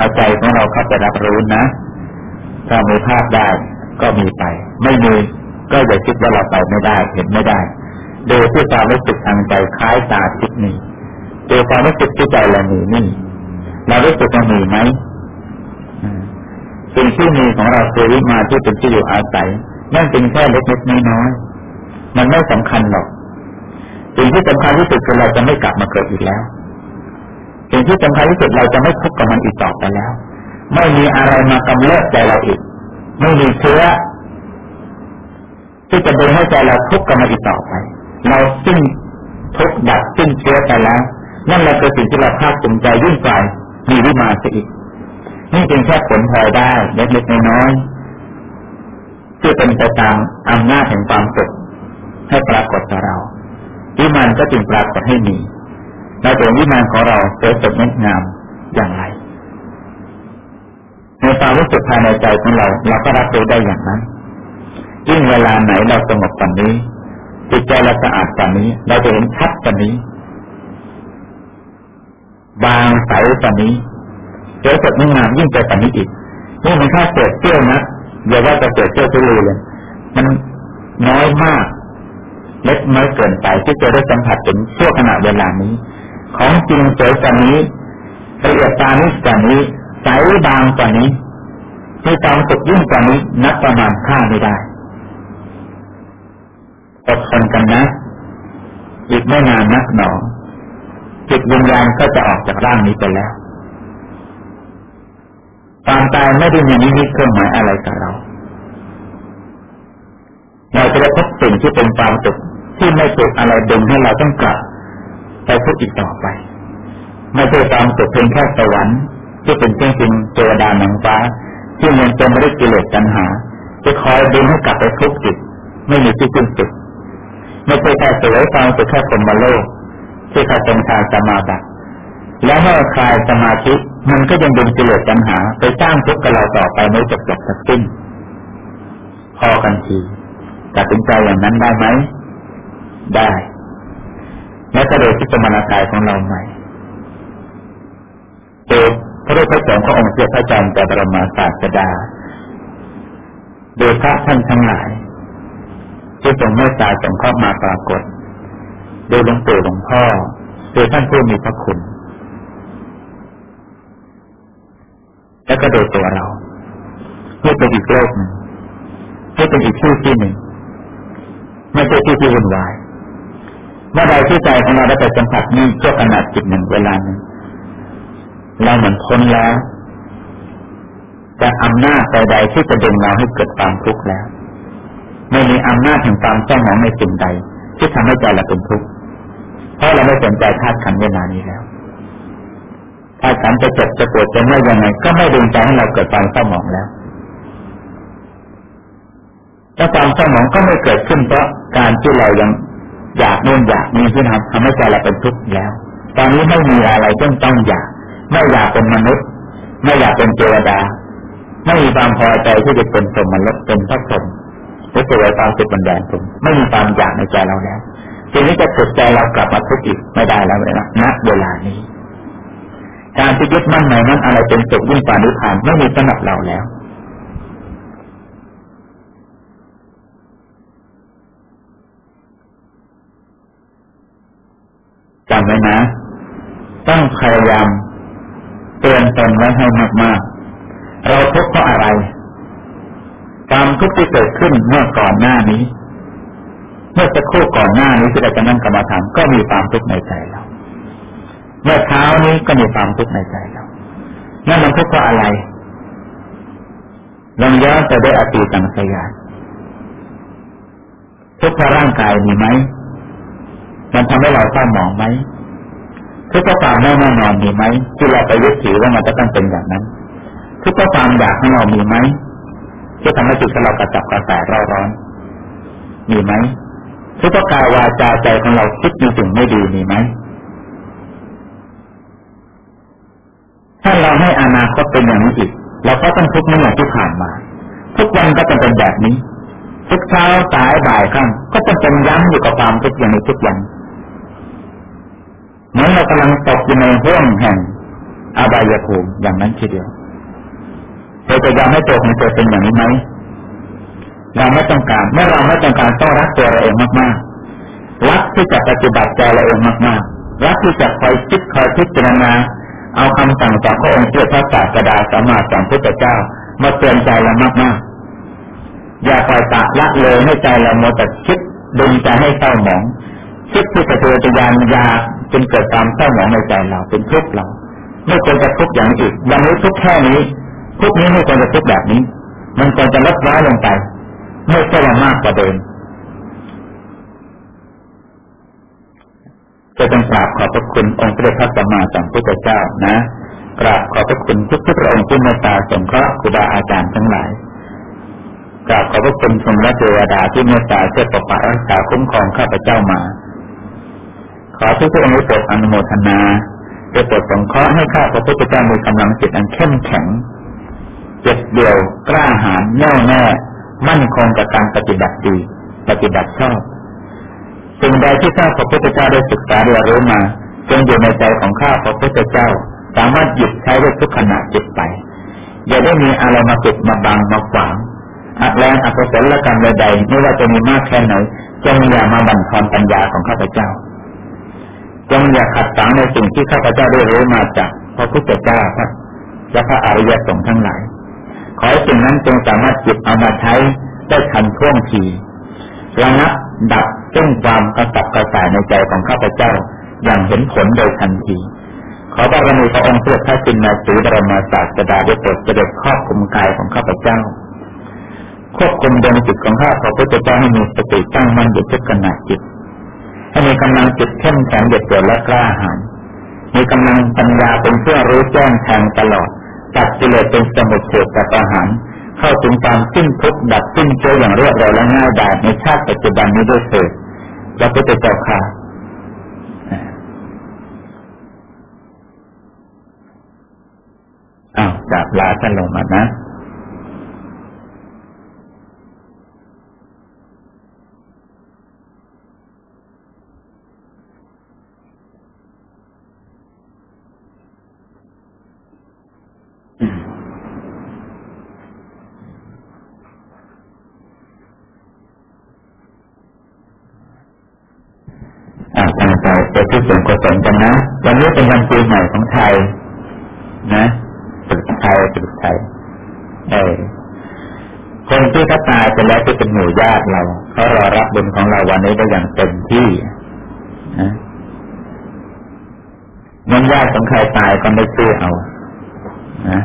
เอาใจของเราเข้าไปรับรู้นะ ถ้ามีภาพได้ก็มีไป ไม่มีก็อย่าคิดว่าเราไปไม่ได้ เห็นไม่ได้ดูที่ความรู้สึกทางใจคล้ายตาทิพนี้ดูความรู้สึกที่ใจเรามีนี่เรารู้สึกว่ามีไหมสิ่งที่มีของเราคือวิมาที่เป็นที่อยู่อาศัยนั่นเป็นแค่เล็กๆน้อยๆมันไม่สำคัญหรอกสิ่งที่สำคัญที่สุดคือเราจะไม่กลับมาเกิดอีกแล้ว สิ่งที่สำคัญที่สุดเราจะไม่ทุกข์กับมันอีกต่อไปแล้ว ไม่มีอะไรมากำเริบใจเราอีก ไม่มีเชื้อที่จะดึงให้ใจเราทุกข์กับมันอีกต่อไป เราสิ้นทุกข์ดับสิ้นเชื้อไปแล้ว นั่นแหละคือสิ่งที่เราภาคภูมิใจยิ่งกว่ามีวิมาสิอีก นี่เป็นแค่ผลพลอยได้เล็กๆน้อยๆที่เป็นไปตามอำนาจแห่งความสุขให้ปรากฏต่อเราวิมานก็จึงปรากฏให้มี เราจะวิมานของเราสวยสดงดงามอย่างไร ในความรู้สึกภายในใจของเรา เราก็รับรู้ได้อย่างนั้นยิ่งเวลาไหนเราสงบกว่านี้จิตใจเราสะอาดกว่านี้ เราจะเห็นชัดกว่านี้ บางใสกว่านี้สวยสดงดงามยิ่งไปกว่านี้อีกนี่มันแค่เศษเสี้ยวนะอย่าว่าจะเศษเสี้ยวทุลีเลยมันน้อยมากเล็กน้อยเกินไปที่จะได้สัมผัสถึงช่วงขณะเวลานี้ ของจริงสวยกว่านี้ละเอียดตานี้กว่านี้ใสบางกว่านี้มีความสุขยิ่งกว่านี้นับประมาณค่าไม่ได้อดทนกันนะ อีกไม่นานนักหนอจิตวิญญาณก็จะออกจากร่างนี้ไปแล้วความตายไม่ได้มีนิมิตเครื่องหมายอะไรกับเราเราจะได้พบสิ่งที่เป็นความสุขที่ไม่ถูกอะไรดึงให้เราต้องกลับ ไปพูดอีกต่อไป ไม่ใช่ตามสุดเพียงแค่สวรรค์ที่เป็นเพียงจริงเจวดาหนังฟ้า ที่มันเต็มได้กิเลสตัณหาจะคอยดึงให้กลับไปทุกจิตไม่มีที่สิ้นสุดไม่ใช่แค่สวยฟังสุดแค่คนมาโลกที่เขาเป็นทางสมาบัติแล้วเมื่อคลายสมาธิมันก็ยังดึงกิเลสตัณหา ไปสร้างทุกข์กับเราต่อไปไม่จบจบสักสิ้นพอกันทีตัดสินใจอย่างนั้นได้ไหม ได้ และก็โดยที่สมณกายของเราใหม่โดยพระรูปพระสงฆ์พระองค์เจ้าพระจันทร์แต่บรมศาสดา โดยพระท่านทั้งหลาย ที่ทรงเมตตาสงเคราะห์มาปรากฏ โดยหลวงปู่หลวงพ่อ โดยท่านผู้มีพระคุณ และก็โดยตัวเราเพื่อเป็นอีกโลกหนึ่งเพื่อเป็นอีกที่ที่หนึ่งไม่ใช่ที่ที่วุ่นวาย เมื่อใดที่ใจของเราได้ไปสัมผัสนี้ชั่วขณะจิตหนึ่งเวลาหนึ่งเราเหมือนพ้นแล้วจะอำนาจใดๆที่จะดึงเราให้เกิดความทุกข์แล้ว ไม่มีอำนาจแห่งความเศร้าหมองในสิ่งใด ที่ทำให้ใจเราเป็นทุกข์เพราะเราไม่สนใจธาตุขันเวลานี้แล้วธาตุขันจะเจ็บจะปวดจะเมื่อยยังไงก็ไม่ดึงใจให้เราเกิดความเศร้าหมองแล้วแต่ความเศร้าหมองก็ไม่เกิดขึ้นเพราะการที่เรายัง อยากโน่นอยากนี่ที่ทำทำให้ใจเราเป็นทุกข์แล้ว ตอนนี้ไม่มีอะไรต้องต้องอยาก ไม่อยากเป็นมนุษย์ ไม่อยากเป็นเทวดา ไม่มีความพอใจที่จะเป็นสมมนุษย์เป็นพระสมหรือตัวความสุขบันดาลผมไม่มีความอยากในใจเราแล้วทีนี้จะฝึกใจเรากลับมาทุกข์อีกไม่ได้แล้วเลยนะณเวลานี้ การที่ยึดมั่นในนั้นอะไรเป็นสุขยิ่งกว่านิพพานไม่มีสำหรับเราแล้ว จำไว้นะ ต้องพยายามเตือนตนไว้ให้มากๆ เราทุกข์เพราะอะไรความทุกข์ที่เกิดขึ้นเมื่อก่อนหน้านี้ เมื่อสักครู่ก่อนหน้านี้ที่เราจะนั่งกรรมฐานก็มีความทุกข์ในใจเราเมื่อเช้านี้ก็มีความทุกข์ในใจเรานั่นมันทุกข์เพราะอะไรลองย้อนไปด้อตีตังสยานทุกข์เพราะร่างกายมีไหม มันทำให้เราเศร้าหมองไหมทุกข์ความไม่แน่นอนมีไหมที่เราไปยึดถือว่ามันจะต้องเป็นอย่างนั้น ทุกข์ความอยากของเรามีไหมที่ทำให้จิตของเรากระจับกระแสร้อร้อน มีไหมทุกกายวาจาใจของเราคิดในสิ่งไม่ดีมีไหมถ้าเราให้อนาคตเป็นอย่างนี้อีกเราก็ต้องทุกข์ไม่อย่างที่ผ่านมา ทุกวันก็จะเป็นแบบนี้ ทุกเช้าสายบ่ายค่ำก็จะเป็นย้ำอยู่กับความทุกข์อย่างนี้ทุกวัน เหมือนเรากำลังตกอยู่ในห่วงแห่งอาบายภูมิอย่างนั้นทีเดียวเธอจะยอมให้ตัวของเธอเป็นอย่างนี้ไหมเราไม่ต้องการเมื่อเราไม่ต้องการต้องรักตัวเราเองมากๆรักที่จะปฏิบัติใจเราเองมากๆรักที่จะคอยคิดคอยพิจารณาเอาคำสั่งจากพระองค์เพื่อพระศาสดาสมมาสัมพุทธเจ้ามาเตือนใจเรามากๆอย่าปล่อยตะละเลยให้ใจเราโมแต่คิดดึงใจให้เศร้าหมองคิดที่จะเตือนยานยา จนเกิดความเศร้าหมองในใจเราเป็นทุกข์เรา ไม่ควรจะทุกข์อย่างนี้อีกอย่างนี้ทุกข์แค่นี้ทุกข์นี้ไม่ควรจะทุกข์แบบนี้ มันควรจะลดน้อยลงไป ไม่ใช่ว่ามากกว่าเดิมจะต้องกราบขอบพระคุณองค์พระพัสัมมาสัมพุทธเจ้านะกราบขอบพระคุณทุกทุกพระองค์ที่เมตตาสงเคราะห์ครูบาอาจารย์ทั้งหลายกราบขอบพระคุณสมและเทวดาที่เมตตาเชื่อปกปักรักษาคุ้มครองข้าพเจ้ามา ขอทุกพระองค์โปรดอนุโมทนาจะโปรดสงเคราะห์ให้ข้าพระพุทธเจ้ามีกำลังจิตอันเข้มแข็งเจ็ดเดี่ยวกล้าหาญแน่วแน่มั่นคงกับการปฏิบัติดี ปฏิบัติชอบสิ่งใดที่ข้าพระพุทธเจ้าได้ศึกษาเรียนรู้มาจงอยู่ในใจของข้าพระพุทธเจ้า สามารถหยุดใช้ได้ทุกขณะจิตไป อย่าได้มีอะไรมาปิดมาบังมาขวางอักแรงอักษรกรรมใดๆไม่ว่าจะมีมากแค่ไหนจงอย่ามาบั่นทอนปัญญาของข้าพเจ้า จงอย่าขัดสังในสิ่งที่ข้าพเจ้าได้รู้มาจากพระพุทธเจ้าพระและพระอริยสงฆ์ทั้งหลาย ขอให้สิ่งนั้นจงสามารถจิตเอามาใช้ได้ทันท่วงทีระงับดับซึ่งความกระสับกระส่ายในใจของข้าพเจ้าอย่างเห็นผลโดยทันที ขอบารมีพระองค์เพื่อพระจินนาสีบรมศาสดาได้โปรดเสด็จครอบคุมกายของข้าพเจ้า ควบคุมดวงจิตของข้าพระพุทธเจ้าให้มีสติตั้งมั่นอยู่ทุกขณะจิต ให้มีกำลังจิตเข้มแข็งเด็ดเดี่ยวและกล้าหาญมีกำลังปัญญาเป็นเพื่องรู้แจ้งแทงตลอดตัดกิเลสเป็นสมุทเฉดกับอาหารเข้าถึงความสิ้นทุกข์ดับสิ้นเชื้ออย่างรวดเร็วและง่ายดายในชาติปัจจุบันนี้ด้วยเถิดพระพุทธเจ้าค่ะอ้าวจากลาท่านลงมานะ ปที่ส่วนกุศลกันนะ วันนี้เป็นวันปีใหม่ของไทย นะตึกไทยตึกไทย เออคนที่เขาตายไปแล้วที่เป็นหมู่ญาติเราเขารอรับบุญของเราวันนี้ได้อย่างเต็มที่นะเงินญาติของใครตายก็ไม่ชื่อเอา นะ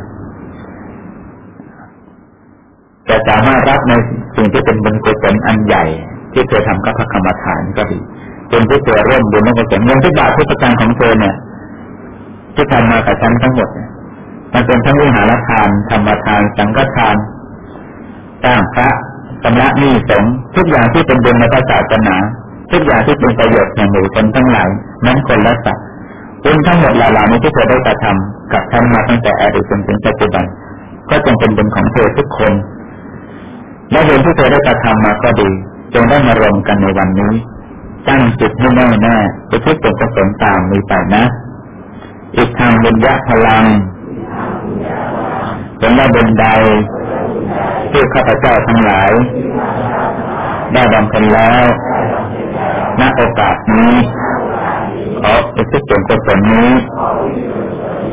จะสามารถรับในสิ่งที่เป็นบุญกุศลอันใหญ่ ที่เคยทำกับพระกรรมฐานก็ดี เป็นผู้เจร่วมบุญนักกุศลเงินที่บาทพุทธการของเธอเนี่ยที่ทำมากับฉันทั้งหมดมันเป็นทั้งวิหารทานธรรมทาน สังฆทานสร้างพระสำนักนี้สงทุกอย่างที่เป็นบุญในพระศาสนา ทุกอย่างที่เป็นประโยชน์แห่งหมู่ชนทั้งหลายนั้นคนละสัตว์บุญทั้งหมดเหล่านี้ที่เธอได้กระทำกับท่านมาตั้งแต่อดีตจนถึงปัจจุบัน ก็จงเป็นบุญของเธอทุกคน และบุญที่เธอได้กระทำมาก็ดี จงได้มารวมกันในวันนี้ ตั้งจิตให้แน่แน่ไปคิดเป็นกุศลตามมีไปนะ อีกทางบุญญาพลังเป็นว่าบุญใดที่ข้าพเจ้าทั้งหลาย ได้บำเพ็ญแล้วณโอกาสนี้ขอไปคิดเป็นกุศลนี้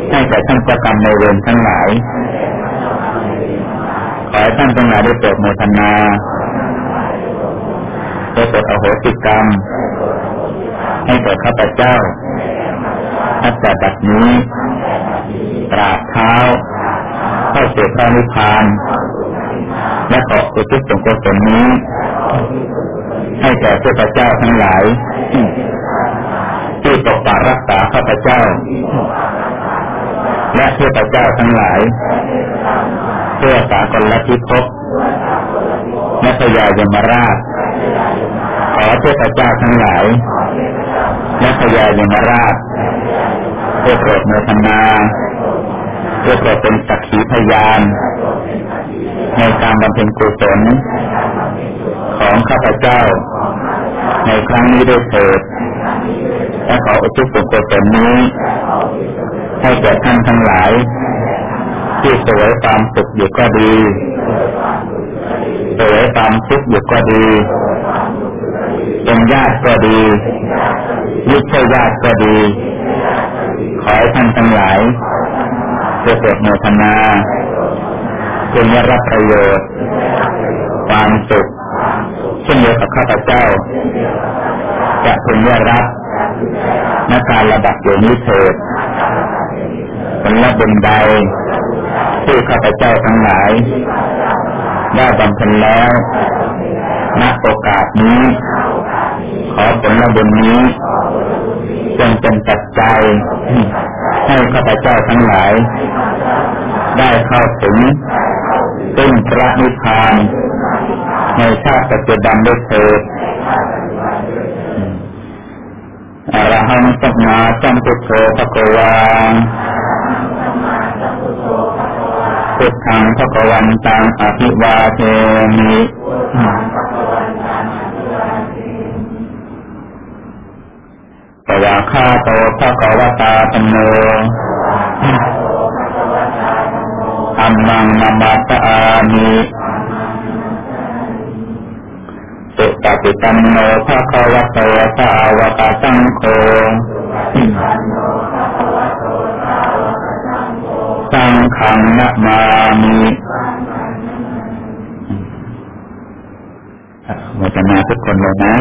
ให้แก่ท่านเจ้ากรรมในเวรทั้งหลาย ขอให้ท่านทั้งหลายได้โปรดโมทนา ปรดอโหสิกรรม ให้แก่ข้าพเจ้าตั้งแต่บัดนี้ตราบเท้า เข้าสู่พระนิพพาน และขออุทิศส่วนกุศลนี้ ให้แก่ข้าพเจ้าทั้งหลาย ที่ปกปักรักษาข้าพเจ้า และเทพเจ้าทั้งหลาย เพื่อสากลทิภพและพยายมราช เทพเจ้าทั้งหลายและพยายมราชเพื่อโปรดเมตนาเพื่อโปรดเป็นสักขีพยาน ในการบำเพ็ญกุศลของข้าพเจ้า ในครั้งนี้ด้วยเถิดและขออุทิศส่วนกุศลนี้ ให้แก่ท่านทั้งหลาย ที่สวยความสุขอยู่ก็ดีสวยความทุกข์อยู่ก็ดี เป็นญาติก็ดียิใช่ญาติก็ดี ขอให้ท่านทั้งหลายเกิดโมทนาจงได้รับประโยชน์ ความสุขเช่นเดียวกับข้าพเจ้า จะพึงได้รับนักการระดับอยู่นี้เถิดผลละบุญใดที่ข้าพเจ้าทั้งหลายได้บำเพ็ญแล้วณโอกาสนี้ ขอผลละบุญนี้จงเป็นปัจจัยให้ข้าพเจ้าทั้งหลาย ได้เข้าถึงซึ่งพระนิพพานในชาติปัจจุบันด้วยเถิดอรหังสัมมาสัมพุทโธภะคะวาพุทธังภะคะวันตังอภิวาเทมิ ปวาคาโตภะคะวตาธรรมโมอัมมังนามาตามิสุปฏิปันโนภะคะวะโตสาวกสังโฆสังฆังนะมามิโมทนาทุกคนเลยนะ